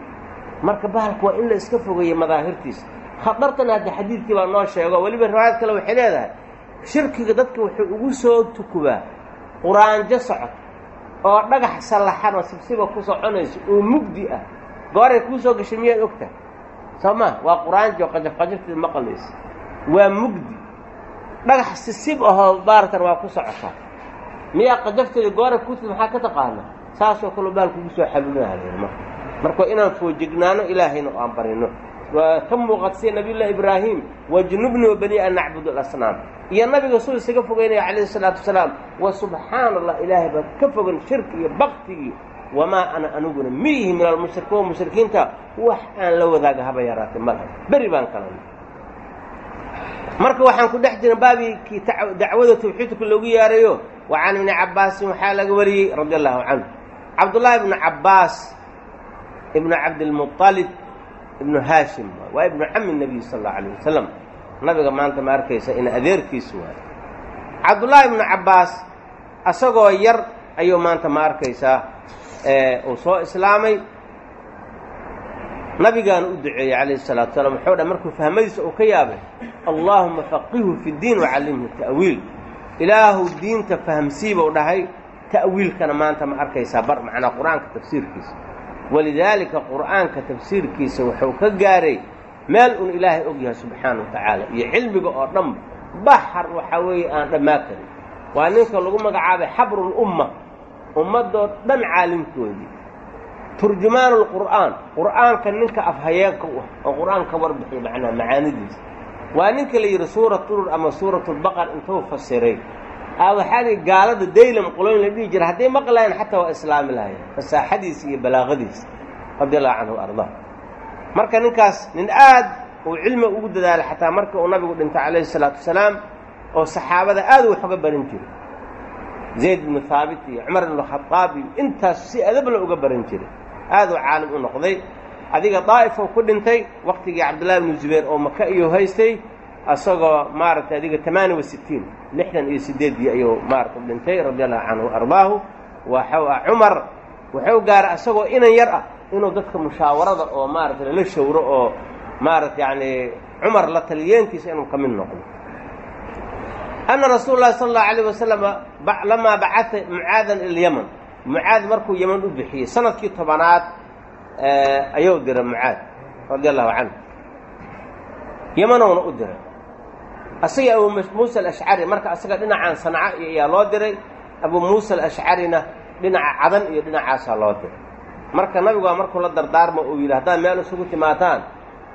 Marka bahalka waa in la iska fogeeya madaahirtiisa khatartana hadda xadiidkii baa noo sheego weliba riwaayad kale waxay leedahay shirkiga dadka wuxuu ugu soo tukubaa quraanjo socod oo dhagax sallaxan oo sibsiba ku soconayso oo mugdi ah. Gooray kuu soo gashay miyaad ogtahay? Soo ma waa quraanjo qajaf qajafteed maqlaysa waa mugdi. Dhagax sisib ahoo baaratan waa ku socotaa miyaa qajafteeda gooray kuutid maxaa ka taqaana? Saasoo kaloo baal kugu soo xaluunahadeer marka inaan foojignaano ilaahayna oo aan barino waa ka muuqatsay nabiyullahi ibraahim wajnubni wa bani an nacbudu alasnaam. Iyo nabiga suu isaga fogeynaya calayhi salaatu wasalaam wa subxaana allah ilaahay baa ka fogan shirki iyo baktigii wamaa ana aniguna miihi min almushrikiin wa mushrikiinta. Wax aan la wadaaga haba yaraatay malaha beri baan kala marka waxaan ku dhex jiran baabikii dacwada tawxiidka loogu yaarayo wa can ibni cabbaasin waxaa laga wariyey? Radi allahu canhu. Cabdullaahi ibnu cabbaas ibnu cabdilmuطalib ibnu haashim waa ibnu cami nabiy sal allau alayh wasalam nabiga maanta ma arkaysa in adeerkiisu waayo cabdullaahi ibnu cabbaas asagoo yar ayuu maanta ma arkaysaa uu soo islaamay nabigaana u duceeyey calayhi salatu salaam wuxuu dha markuu fahmadiisa uu ka yaabay allaahuma faqihu fi ddiin wacallimhu ta'wiil. Ilaahu diinta fahamsiibuu dhahay ta'wiilkana maanta ma arkaysaa bar macnaa qur'aanka tafsiirkiisa. Walidaalika qur'aanka tafsiirkiisa wuxuu ka gaaray meel un ilaahay og yahay subxaana wa tacaala iyo cilmiga oo dhanba baxar waxaa weeye aan dhammaa karin. Waa ninka lagu magacaabay xabrulumma ummadoo dhan caalimkoodii turjumaan lqur'aan qur'aanka ninka afhayeenka u ah oo qur'aanka warbixiya macnaa macaanidiisa. Waa ninka la yidhi suurat ama suuratulbaqar intuu fasiray. A waxaa lii gaalada daylam qoloyn la dhihi jira hadday maqlayan xataa waa islaami lahayeen fasaaxadiisa iyo balaaqadiisa radi allahu canhu wa ardaa. Marka ninkaas nin aad uu cilmi ugu dadaalay xataa marka uu nabigu dhintay calayhi salaatu wasalaam oo saxaabada aad wax uga baran jiray. Zayd ibnu haabit iyo cumar ibnu khadaab iyo intaas si adabla uga baran jiray aad uu caalim u noqday. Adiga daa'if oo ku dhintay waktigii cabdullahi ibnu zubayr oo maka iyo haystay isagoo maaragtay adiga tamaaniya wa sittiin lixdan iyo sideeddii ayuu maaragta dhintay radi allahu canhu ardaahu waxau ah cumar wuxuu gaaray isagoo inan yar ah inuu dadka mushaawarada oo maaragtay lala shawro oo maaragta yacni cumar la taliyeentiisa inuu ka mid noqdo. Ana rasuul lahi sala allahu alayh wasalama lamaa bacata mucaadan ilyaman mucaad markuu yeman u bixiyey sannadkii tobanaad ayuu diray mucaad radi allahu canhu yemanowna u diray. Asaga abu muusa alashcari marka asaga dhinacaan sanca ayaa loo diray abu muusa alashcarina dhinaca cadan iyo dhinacaasaa loo diray. Marka nabigu waa markuu la dardaarmo uu yidhi haddaad meel isugu timaataan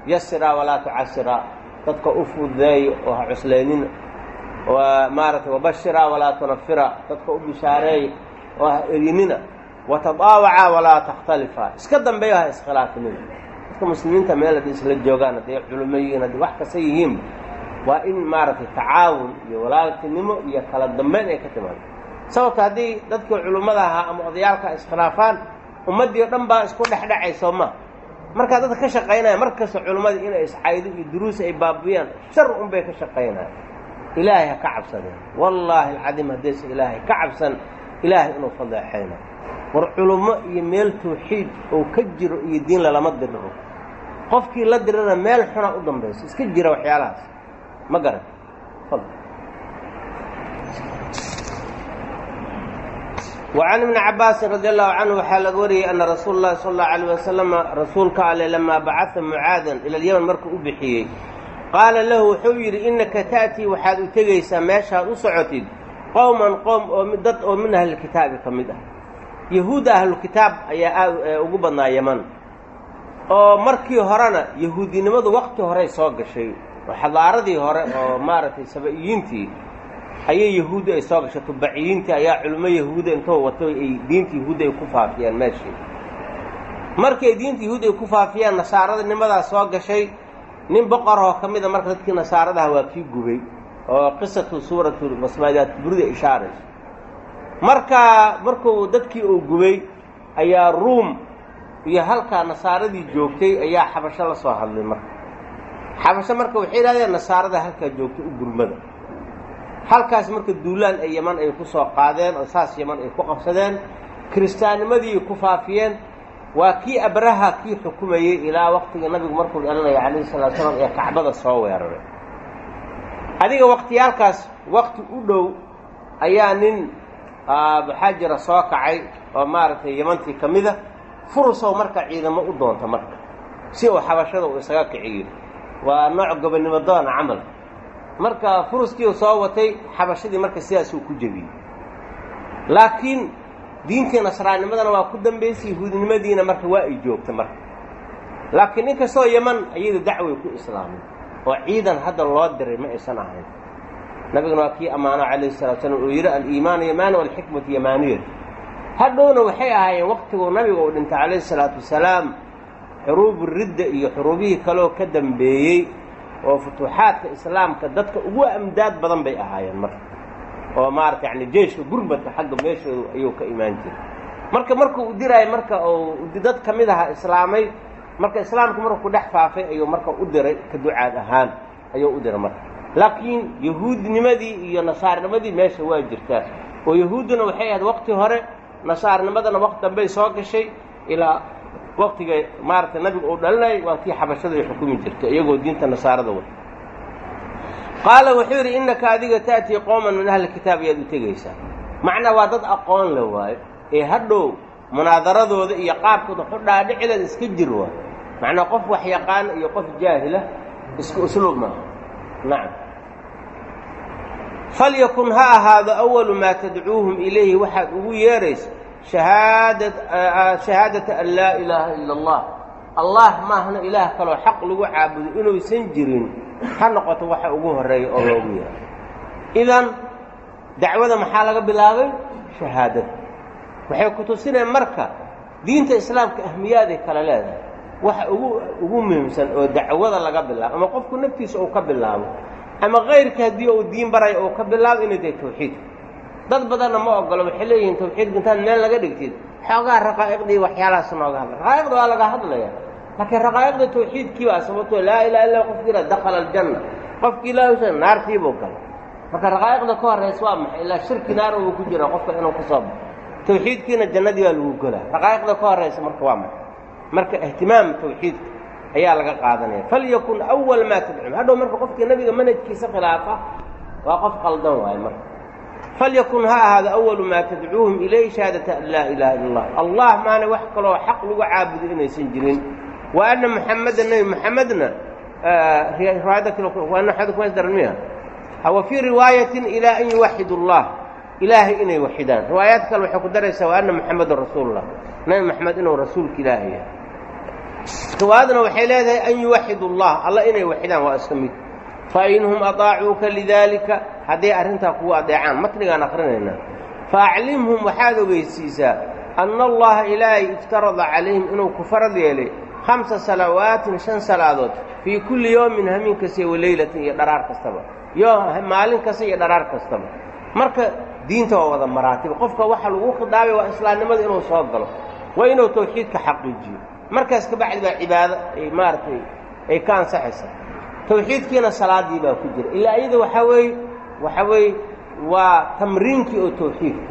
yasiraa walaa tucasiraa dadka u fududeeyo oo ha cuslaynina maaragtay wabashiraa walaa tunafira dadka u bishaareeya oo ha erinina watadaawacaa walaa takhtalifaa iska dambeeyo ha iskhilaafinina dadka muslimiinta meel hadday isla joogaan hadday culimo yihiin hadday wax kasta yihiin waa in maaragtay tacaawun iyo walaaltinimo iyo kala dambeyn ay ka timaado sababta haddii dadkii culimmada ahaa ama odayaalka iskhilaafaan ummaddii o dhan baa isku dhexdhacay soo ma. Markaa dadka ka shaqaynaya mar kasta culimmadii inay iscaydo iyo duruus ay baabiyaan shar un bay ka shaqaynaya ilaahay ha ka cabsadeen. Wallaahi alcadiim haddaysa ilaahay ka cabsan ilaahay inuu fadeexayna war culummo iyo meel tawxiid oo ka jiro iyo diin lalama diriro qofkii la dirirana meel xuna u dambayso iska jira waxyaalahaas. Ma garan. Wacan ibni cabbaasin radi allahu canhu waxaa laga wariyay ana rasuul llahi sala allahu alayh wasalama rasuulka alleh lamaa bacada mucaadan ila alyaman markuu u bixiyey. Qaala lahu wuxuu yidhi innaka taatii waxaad u tegaysaa meeshaad u socotid qowman qowm oo dad oo min ahlilkitaabi ka mid ah. Yahuudda ahlulkitaab ayaa ugu badnaa yeman oo markii horena yahuudinimadu wakti horey soo gashay oo xadaaradii hore oo maaragtay saba'iyiintii ayay yahuudda ay soo gashay. Tubaciyiintii ayaa culimo yahuuda intoo wato ay diinta yahuudda ay ku faafiyaan meeshii. Markay diinta yahuudda ay ku faafiyaan nasaaradanimadaa soo gashay nin boqor oo ka mida marka dadkii nasaaradaha waa kii gubay oo qisatu suuratu masmaadaat burida ishaarayso. Markaa markuu dadkii uu gubay ayaa ruum iyo halkaa nasaaradii joogtay ayaa xabasho la soo hadlay marka. Xabasho marka waxay yidhahdeen nasaarada halkaa joogtay u gurmada. Halkaas marka duulaan ay yeman ay ku soo qaadeen oo saas yeman ay ku qabsadeen kiristaannimadii ku faafiyeen waa kii abraha kii xukumayey ilaa waktiga nabigu markuu dhalinaya calayhi salatu slam ee kacbada soo weeraray adiga waktiyaalkaas wakti u dhow ayaa nin waxaa jira soo kacay oo maaragtay yemantii ka mida furusow marka ciidamo u doonta marka si uu xabashada uu isaga kiciyo. Waa nooc gobonnimo doona camal. Marka furuskii soo watay xabashadii marka sidaasuu ku jebiyey laakiin diintii nasraanimadana waa ku dambaysay yahuudinimadiina marka waa ay joogta marka. Laakiin inkastoo yeman ayadu dacway ku islaamay oo ciidan hadda loo diray ma aysan ahayn. Nabiguna waa kii ammaano calayhi salatu slam uu yidhi aliimaanu yamaani walxikmatu yamaaniyat hadhowna waxay ahaayeen waktiguu nabiga uu dhintay calayhi salaatu wasalaam xuruubu ridda iyo xuruubihii kaleoo ka dambeeyey oo futuuxaadka islaamka dadka ugu amdaad badan bay ahaayeen marka. Oo maarata yani jeyshka gurmadka xagga meeshoodu ayuu ka imaan jiray. Marka markuu u diraayo marka uu dad ka mid aha islaamay marka islaamku markuu dhex faafay ayuu marka u diray ka ducaad ahaan. Ayuu u diray marka. Laakiin yahuudnimadii iyo nasaarnimadii meesha waa jirtaa. Oo yahuudduna waxay ahayd waqti hore nasaarnimadana waqti dambey soo gashay ilaa waqtiga maaragtay nabiga uu dhalinayay waa kii xabashada xukumi jirtay iyagoo diinta nasaarada wata qaala wuxuu yidhi innaka adiga ta'tii qowman min ahli kitaab ayaad u tegaysaa. Macnaa waa dad aqoon la waayo ee hadhow munaadaradooda iyo qaabkooda xudhaadhicileed iska jir waa. Macnaa qof wax yaqaana iyo qof jaahila isku usluub maaha. Nacam. Falyakun ha ahaado awalu maa tadcuuhum ilayhi waxaad ugu yeeraysa shahaada shahaadata an laa ilaaha ila allah. Allah maahna ilaah kaloo xaq lagu caabudo inuusan jirin. Ha noqoto waxa ugu horreeya oo loogu yeero idan dacwada maxaa laga bilaabay? Shahaadada waxay ku tusineen marka diinta islaamka ahmiyaaday kale leedahay. Waxa ugu ugu muhiimsan oo dacwada laga bilaabo ama qofku naftiisa uu ka bilaabo ama kayrka haddii uu diin baraya uu ka bilaabo inay tahay tawxiidka dad badanna ma ogolo waxay leeyihiin tawxiidka intaad meel laga dhigtid. Xoogaa raqaa'iqdii waxyaalahaas nooga hadla. Raqaa'iqda waa laga hadlaya laakiin raqaa'iqda tawxiidkii baa sababtoo laa ilaha illa qofkiina dakhala aljanna. Qofkii ilaahaysa naartiibuu galay. Marka raqaa'iqda ka horraysa waa maxay? Ilaa shirki naar uu ku jira qofka inuu ka soo baxo tawxiidkiina jannadii baa lagu golaa. Raqaa'iqda ka horraysa marka waa maxay? Marka ihtimaam tawxiidka ayaa laga qaadanaya. Falyakun awal maa tadcuun hadhow marka qofkii nebiga manhajkiisa khilaafa waa qof qaldan waaye marka. Falyakun ha ahaado awalu maa tadcuuhum ilayhi shahaadata an laa ilaha illa allah allah maana wax kaloo xaq lagu caabudo inaysan jirin. Wa anna muxameda nebi muxamedna riwaayadakmiya wa fii riwaayatin ilaa an yuwaxidu allah ilaahay inay waxidaan. Riwaayaad kale waxay ku daraysaa wa anna muxamedan rasuulullah. Nebi moxamed inuu rasuulka ilaahay yahay. Riwaayadna waxay leedahay an yuwaxidu allah alla inay waxidaan waa iska mid. Fainhum adaacuuka lidaalika hadday arrintaa kugu adeecaan matnigaan akrinaynaa faaclimhum waxaad ogeysiisaa anna allaha ilaahay iftarada calayhim inuu ku farad yeelay hamsa salawaatin shan salaadood fii kulli yowmin hamiin kasta waleylatin iyo dharaar kastaba. Yo maalin kasta iyo dharaar kastaba. Marka diinta waa wada maraatib. Qofka waxa lagu khidaabay waa islaamnimada inuu soo galo waa inuu tawxiidka xaqiijiyo. Markaas kabacdi baa cibaado ay maaragtay ay ka ansaxaysa. Tawxiidkiina salaadii baa ku jira. Ilaa iyada waxaa weeye waxaa weeye waa tamriinkii oo tawxiidka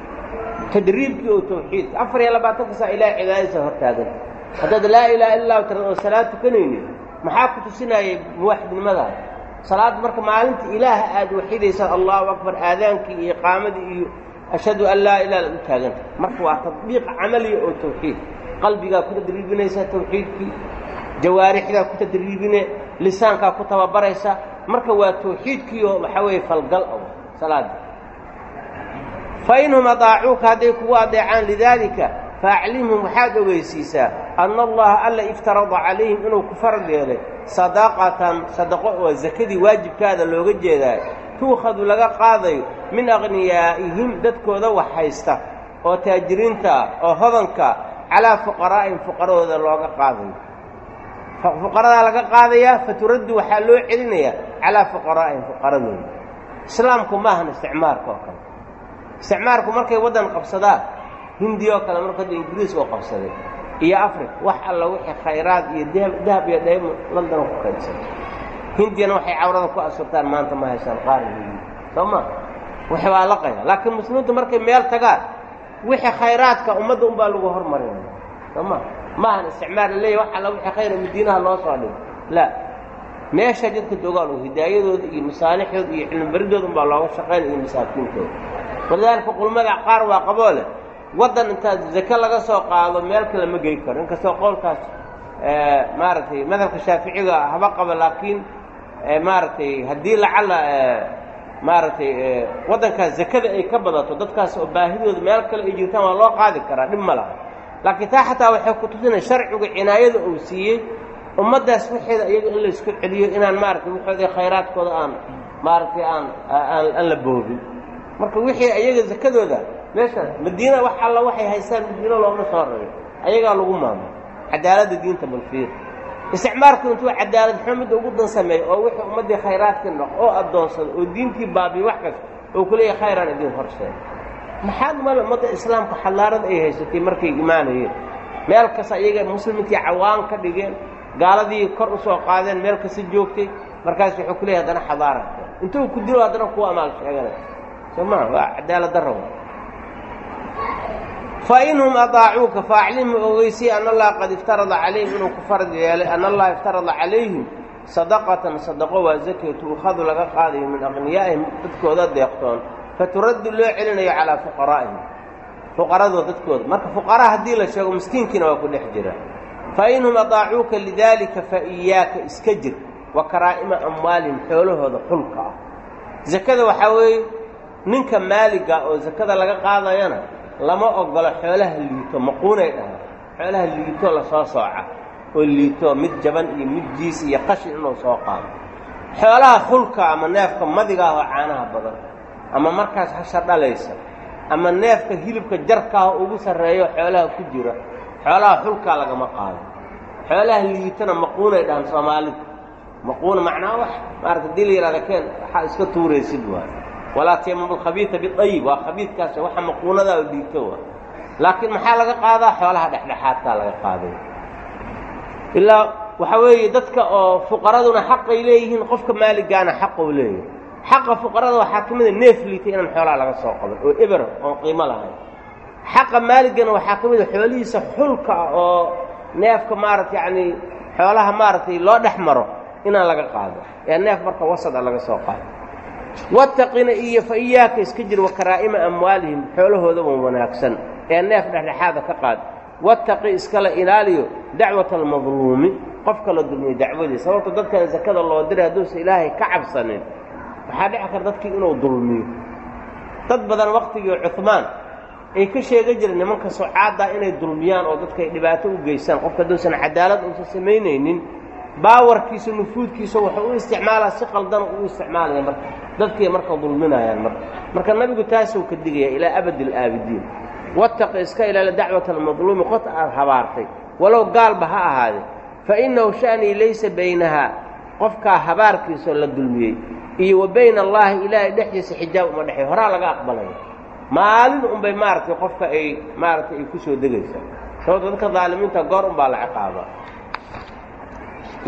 tadriibkii oo tawxiidka afar iyo labaatanka saa ilahay cibaadadiisa hortaaganta haddaad laa ilaha illa lahu tirad oo salaad tukanaynin maxaa ku tusinayay muwaxidnimadaada salaad marka maalinta ilaaha aad waxidaysaan allahu akbar aadaankii iyo iqaamadii iyo ashhadu an laa ilaha u taaganta marka waa tadbiiq camaliya oo tawxiid. Qalbigaa ku tadriibinaysaa tawxiidkii. Jawaarixdaa ku tadriibine lisaankaa ku tababaraysa. Marka waa tawxiidkii oo waxaa weeye falgal o salaada fa inhum adaacuuka hadday kugu adeecaan lidaalika faaclimhum waxaad ogeysiisaa anna allaha alla iftarada calayhim inuu ku farad yeelay sadaqatan sadaqo oo sakadii waajibkaada looga jeedaa tuukhadu laga qaadayo min aqniyaa'ihim dadkooda wax haysta oo taajiriinta oo hodanka calaa fuqaraa'ihim fuqaradooda looga qaadayo fuqaradaa laga qaadayaa faturaddu waxaa loo celinayaa calaa fuqaraa'ihim fuqaradooda islaamku maahan isticmaarka oo kale isticmaarku markay waddan qabsadaan hindi kale hadda ingiriis oo qabsaday. Iyo africa wax alla wixii khayraad iyo dahab iyo dhaymo london ku kaydsan. Hindiyana waxay cawrada ku asurtaan maanta ma haysaan qaari hindi soo ma? Waxay waa la qaya. Laakiin muslimiintu markay meel tagaan wixii khayraadka ummadda unbaa lagu hormarinaya soo ma? La leeyahy wax alla wixii khayra madiinaha loo soo dhigo la. Meesha dadka dogaan oo hidaayadooda iyo masaalixdooda iyo cilmibaridooda unbaa looga shaqaynaya iyo masaakiintooda. Walidaalika qulmada qaar waa qaboo leh waddan intaad zake laga soo qaado meel kale ma gey karo inkastoo qowlkaas maaragtay madhabka shaaficiga haba qaba laakiin maaragtay haddii lacalla maaragtay waddankaas zakada ay ka badato dadkaas oo baahidooda meel kale ay jirtaan waa loo qaadi karaa dhib ma laha. Laakiin taa xataa waxay ku tusinay sharciga cinaayada uu siiyey ummaddaas waxeeda iyaga in laysku celiyo inaan maaragtay waxooda khayraadkooda aan maaragtay aan aan la boobin. Marka wixii ayaga zakadooda meesha madiina wax alla waxay haystaan madiino looma soo raray ayagaa lagu maamulo cadaaladda diinta balfiir isticmaarku intuu cadaalad xumidda ugu dan sameeyo oo wixii ummaddii khayraadka noq oo addoonsada oo diintii baabiyo wax kasta oo kuleeyahay khayraan idin horseeda maxaad mal ummadda islaamka xallaarada ay haysatay markay imaanayeen? Meel kasta iyaga muslimiintii cawaan ka dhigeen gaaladii kor u soo qaadeen meel kasta joogtay markaas wuxuu ku leeyahy haddana xadaara intuu ku dilo haddana kuwa amaal sheeganay soo maa waa cadaalad darra fainhum adaacuuka faaclimhu ogeysiy an allaha qad iftarada calayhim inuu ku farad yeelay an allaha iftarada calayhim sadaqatan sadaqo waa zake tuukhadu laga qaadayo min aqniyaa'ihim dadkooda deeqtoon faturaddu loo celinayo calaa fuqaraa'ihim fuqaradoo dadkooda marka fuqara haddii la sheego miskiinkiina waa ku dhex jira fainhum adaacuuka lidaalika fa iyaaka iska jir wa karaa'ima amwaalihim xoolahooda xulka ah zakada waxaa weeye ninka maaliga oo zakada laga qaadayana lama ogolo xoolaha liito maquunay dhahaan? Xoolaha liito la soo sooca oo liito mid jaban iyo mid jiis iyo qashin inuu soo qaado. Xoolaha xulka ama neefka madiga ah oo caanaha badan ama markaas hasha dhalaysa ama neefka hilibka jarkaah ugu sarreeyo xoolaha ku jira xoolaha xulkaa lagama qaado. Xoolaha liitona maquunay dhahaan soomaalida maquuna macnaa wax? Maarata haddii la keen waxaa iska tuuraysid waay walaa taymamu alkhabiida biayib waa khabiidkaas waxa maquunadaa oo liito waa laakiin maxaa laga qaadaa xoolaha dhexdhexaadkaa laga qaaday ilaa waxaa weeye dadka oo fuqaraduna xaqay leeyihiin qofka maaligaana xaqou leeyahay xaqa fuqarada waxaa ka mida neef liitay inaan xoolaha laga soo qaban oo eber oon qiimo lahayn xaqa maaligana waxaa ka mida xoolihiisa xulka oo neefka maarata yacanii xoolaha maaragtay loo dhex maro inaan laga qaado ee neef marka wasada laga soo qaado wataqina iyo fa iyaaka iska jir wa karaa'ima amwaalihim xoolahooda wan wanaagsan. Ee neef dhexdhexaada ka qaad. Wattaqi iskala ilaaliyo dacwata almadluumi qofka la dulmiyo dacwadiisa. Sababto dadkan sakada loo diray hadduusan ilaahay ka cabsanin waxaa dhici kara dadkii inuu dulmiyo. Dad badan waktigii cuhmaan ay ka sheegan jireen nimanka socaaddaa inay dulmiyaan oo dadka ay dhibaato u geystaan. Qofka hadduusan cadaalad uusan samaynaynin baawarkiisa nufuudkiisa wuxuu u isticmaalaa si qaldana u isticmaalaya marka. Dadkii marka dulminayaan marka. Marka nabigu taasuu ka digaya ilaa abadi alaabidiin wattaqi iska ilaali dacwata almadluumi qod aad habaartay. Walow gaalba ha ahaade. Fa innahu sha'nii laysa baynahaa qofkaa habaarkiisoo la dulmiyey. Iyo wa bayna allaahi ilaahay dhexdiisa xijaab uma dhexey horaa laga aqbalaya maalin unbay maaragtay qofka ay maaragtay ay ku soo degaysaa sababto dadka daalimiinta goor unbaa la ciqaabaa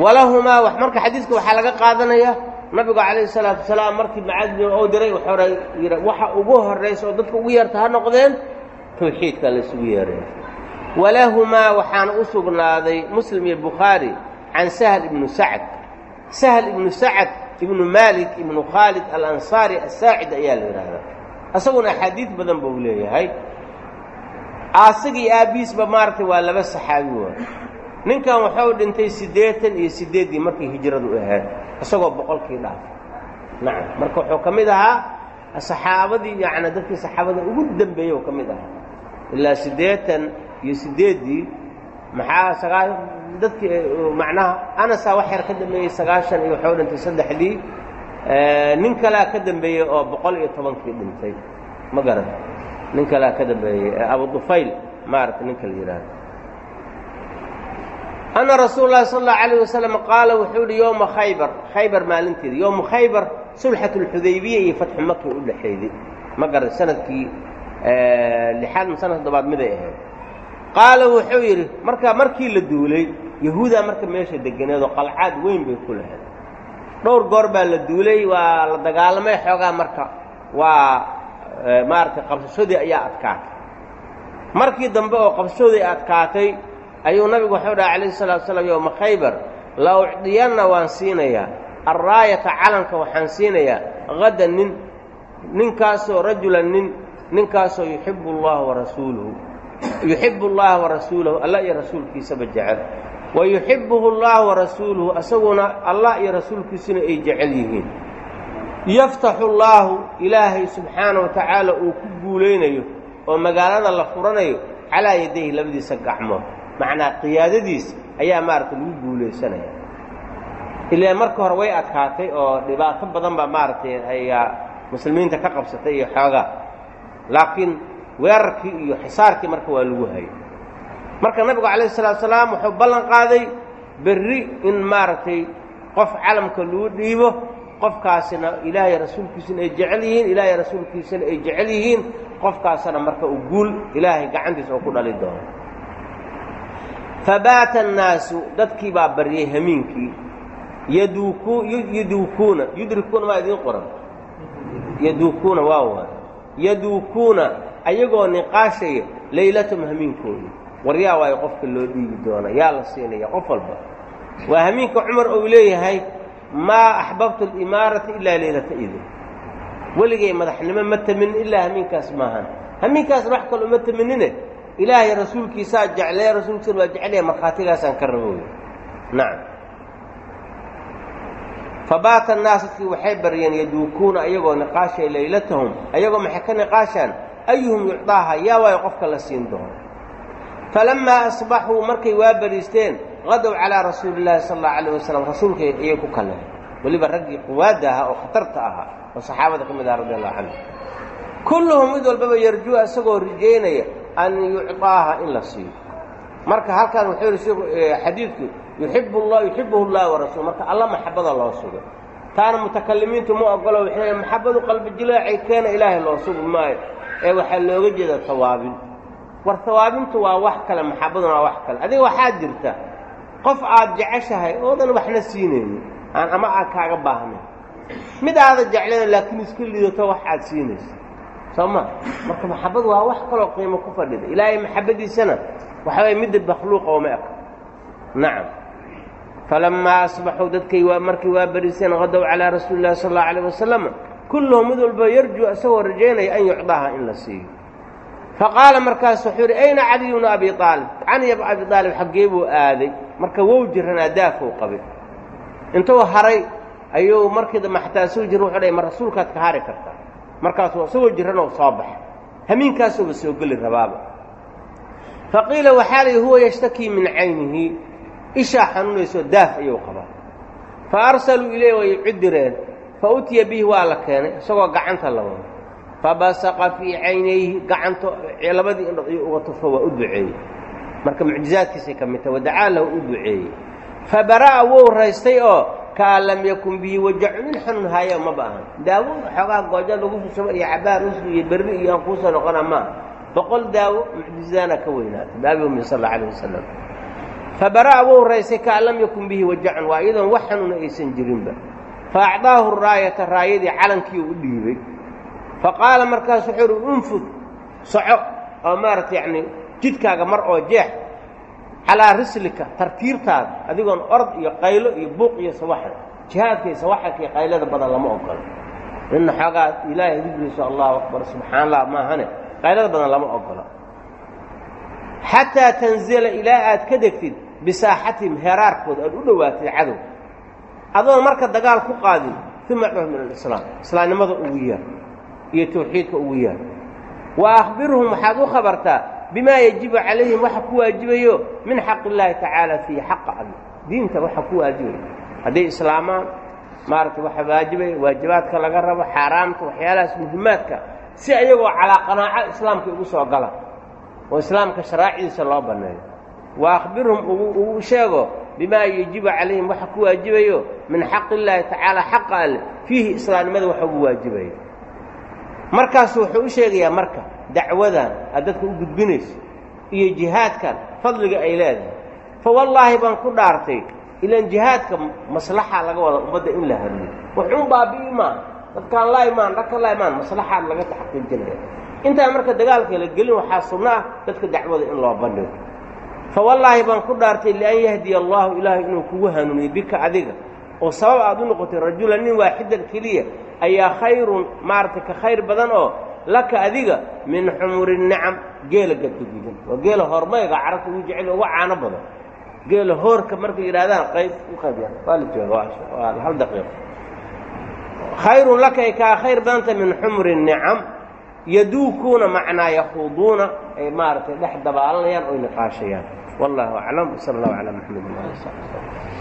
walahumaa wax marka xadiidka waxaa laga qaadanaya nabigu calayhi salaatu wasalaam markii macadin ou diray wuxuu yidhi waxa ugu horraysa oo dadka ugu yeerta ha noqdeen tawxiidka la isugu yeeraya walahumaa waxaana u sugnaaday muslim iyo bukhaari can sahl ibnu sacd. Sahl ibnu sacd ibnu maalik ibnu khaalid alansaari asaacid ayaa la yidhaahdaa isaguna axaadiid badan buu leeyahay. Aasagii aabbiisba maaragtay waa laba saxaabi waay ninkan wuxuu dhintay siddeetan iyo siddeeddii markii hijradu ahayd isagoo boqolkii dhaafay nacam marka wuxuu ka mid ahaa saxaabadii yacni dadkii saxaabada ugu dembeeyey oo ka mid ahaa. Ilaa siddeetan iyo siddeeddii maxaa sagaa dadkii macnaha anasaa wax yar ka dambeeyey sagaashan iyo wuxuu dhintay saddexdii nin kalea ka dambeeyey oo boqol iyo tobankii dhintay. Ma garan nin kalea ka dambeeyey abu dufayl maaragtay ninka la yidhaahdo anna rasuul lahi sal allahu alayh wasalam qaala wuxuu yidhi yowma khaybar khaybar maalinteeda yowma khaybar sulxat alxudaybiya iyo fatxu maka u dhexeeyey ma garan sannadkii lixaad ma sanad toddobaad miday ahayd qaala wuxuu yidhi marka markii la duulay yahuudaa marka meesha deganeedoo qalcaad weyn bay ku lahayd dhowr goor baa la duulay waa la dagaalamay xoogaa marka waa maaragtay qabsashadii ayaa adkaatay markii dambe oo qabsashadii adkaatay ayuu nabigu waxau dhaha calayhi salatu wasalaam yowma khaybar la ucdiyanna waan siinayaa. Alraayata calanka waxaan siinayaa. Hadan nin ninkaasoo rajulan nin ninkaasoo yuxibbu allaha warasuuluhu yuxibbu allaha warasuulahu alla iyo rasuulkiisaba jecel. Wa yuxibbuhu allah warasuuluhu asaguna allah iyo rasuulkiisuna ay jecel yihiin. Yaftaxu allaahu ilaahay subxaana wa tacaala uu ku guulaynayo oo magaalada la furanayo calaa yadayhi labadiisa gacmood macnaa qiyaadadiis ayaa maaragtay lagu guulaysanaya. Ilaa marka hore way adkaatay oo dhibaato badan baa maaragtay ayaa muslimiinta ka qabsatay iyo xoogaa. Laakiin weerarkii iyo xisaarkii marka waa lagu hayay. Marka nabigu calayhi salaatu salaam wuxuu ballan qaaday berri in maaragtay qof calamka lagu dhiibo qofkaasina ilaahay rasuulkiisuna ay jecel yihiin ilaahay rasuulkiisuna ay jecel yihiin qofkaasina marka uu guul ilaahay gacantiisa oo ku dhali doono fabaata annaasu dadkii baa baryey hamiinkii yaduuku yaduukuuna yudrikuuna maa idiin qoran yaduukuuna waa waay yaduukuuna ayagoo niqaashaya laylatum hamiinkooda war yaa waayo qofka loo dhiibi doona yaa la siinaya qof walba waa hamiinka cumar ou leeyahay maa axbabtu alimaarata ilaa leylata idin weligay madaxnimo ma taminin ilaa hamiinkaas maahan hamiinkaasna wax kale uma taminine ilaahay rasuulkiisaa jeclee rasuulkiisana waa jeclaya markhaatigaasaan ka rabo wey nacam fabaata naasadkii waxay baryeen yaduukuuna ayagoo niqaashaya laylatahum ayagoo maxay ka niqaashaan? Ayuhum yucdaaha yaa waayo qofka la siin doono. Falammaa asbaxuu markay waa bariisteen qadow calaa rasuuli illaahi allahu alayh wasalam rasuulka ayay ku kaleen. Weliba raggii quwaadda ahaa oo khatarta ahaa oo saxaabada ka mid aha radi allahu canhu. Kulluhum mid walbaba yarjuu isagoo rijaynaya an yucطaaha in la siiyo marka halkan wuxuu shiku xadiidku yuxibu llah yuxibuhu llah warasuul marka alla maxabada loo sugo taana mutakalimiintu ma ogolo waxay maxabadu qalbi jilaacay keena ilaahay loo sugi maayo ee waxaa looga jeeda tawaabin war tawaabintu waa wax kale maxabaduna waa wax kale adiga waxaad jirta qof aad jeceshahay oodan waxna siinaynin aan ama aad kaaga baahnayn mid aada jeclayna laakiin iska liidato wax aad siinaysa soo ma marka maxabadu waa wax kaloo qiimo ku fadhida. Ilaahay maxabadiisana waxa waye midda makhluuqa ooma eka nacam falammaa asbaxuu dadkay waa markay waa bariiseen qadow calaa rasuuli illahi sala allahu alayh wasalam kulluhum mid walba yarjuu isagoo rajaynaya an yucdaha in la siiyo. Faqaala markaas wuxuu yidhi ayna caliyu bnu abi aalib cali bnu abi aalib xaggee buu aaday. Marka wow jiranaa daafuu qabay. Intuu haray ayuu markii xataa soo jira wuxuu dhahay ma rasuulkaad ka hari kartaa markaasuu isagoo jiranoo soo baxa hamiinkaasuuba soo geli rabaaba faqiila waxaa la yidhi huwa yashtakii min caynihi. Ishaa xanuunayso daaf ayuu qabaa. Fa arsaluu ilayh way cudireen fa utiya bihi waa la keenay isagoo gacanta la wado fabasaqa fii caynayhi gacanta labadii indhood ayuu uga tufo waa u duceeyey. Marka mucjizaadkiisay ka mid tahay wadacaa lahu u duceeyey fa bara'a wou raystay oo kaan lam yakun bihi wajacu min xanuun haayo maba ahan daawo xoogaa gooja lagu shushabo iyo cabaar uslu iyo berri iyo aan kuusoo noqona maaha boqol daawo mucjizaana ka weynaatay baabi ummi sal alla alayh wasalam fa bara'a wou raystay kaan lam yakun bihi wajacun waa iyadoon wax xanuuna aysan jirinba. Fa acdaahu raayata raayadii calankii u dhiibay. Fa qaala markaas wuxuu uhi unfud soco. Oo maaragta yacni jidkaaga mar oo jeex calaa rislika tartiirtaada adigoon orod iyo qaylo iyo buuq iyo sawaxan jihaadka iyo sawaxanka iyo qaylada badan lama ogolo inna xoogaa ilaahay dikriiso allahu akbar subxaan allah maahane qaylada badan lama ogolo xataa tanzila ilaa aad ka degtid bisaaxatihim heeraarkooda aad u dhowaatid cadow. Adoon marka dagaal ku qaadin uma dhh min alislaam islaamnimada ugu yeer iyo tawxiidka ugu yeer wa akhbirhum waxaad u khabartaa bimaa yajibu calayhim waxa ku waajibayo min xaq illaahi tacaala fiihi xaqa alla diinta waxa ku waajibayo hadday islaamaan maaragtay waxa waajibaya waajibaadka laga rabo xaaraamta waxyaalahaas muhimaadka si ayagoo calaa qanaaco islaamka ugu soo gala oo islaamka sharaacdiisa loo banneeyo. Wa akhbirhum ugu sheego bimaa yajibu calayhim waxa ku waajibayo min xaq illaahi tacaala xaqa alle fiihi islaamnimada waxa ugu waajibayo. Markaasu wuxuu u sheegayaa marka dacwadan aad dadka u gudbinayso iyo jihaadkan fadliga ay leedahay. Fa wallaahi baan ku dhaartay ilaan jihaadka maslaxa laga wada ummadda in la hadiyo waxuun baabi'i maa dadkaan laa imaan dhagka laa imaan maslaxaad laga taxqiijinaya. Intaan marka dagaalka la gelin waxaa sunno ah dadka dacwada in loo bandhigo fa wallaahi baan ku dhaartay lian yahdiya allaahu ilaahay inuu kugu hanuuniyo bika adiga. Oo sabab aad u noqotay rajulan nin waaxidan keliya ayaa khayrun maaragtay ka khayr badan oo laka adiga min xumuri nicam geela gadgududan waa geela hormayga carabta ugu jecel uga caano badan. Geela hoorka markay yidhahdaan qayb u qaybya waa la jooga waa hal daqiiqo. Khayrun laka ay kaa khayr badanta min xumuri nicam yaduukuuna macnaa yakhuuduuna ay maaragtay dhex dabaalanayaan oy niqaashayaan. Wallahu aclam sala allahu calaa maxamed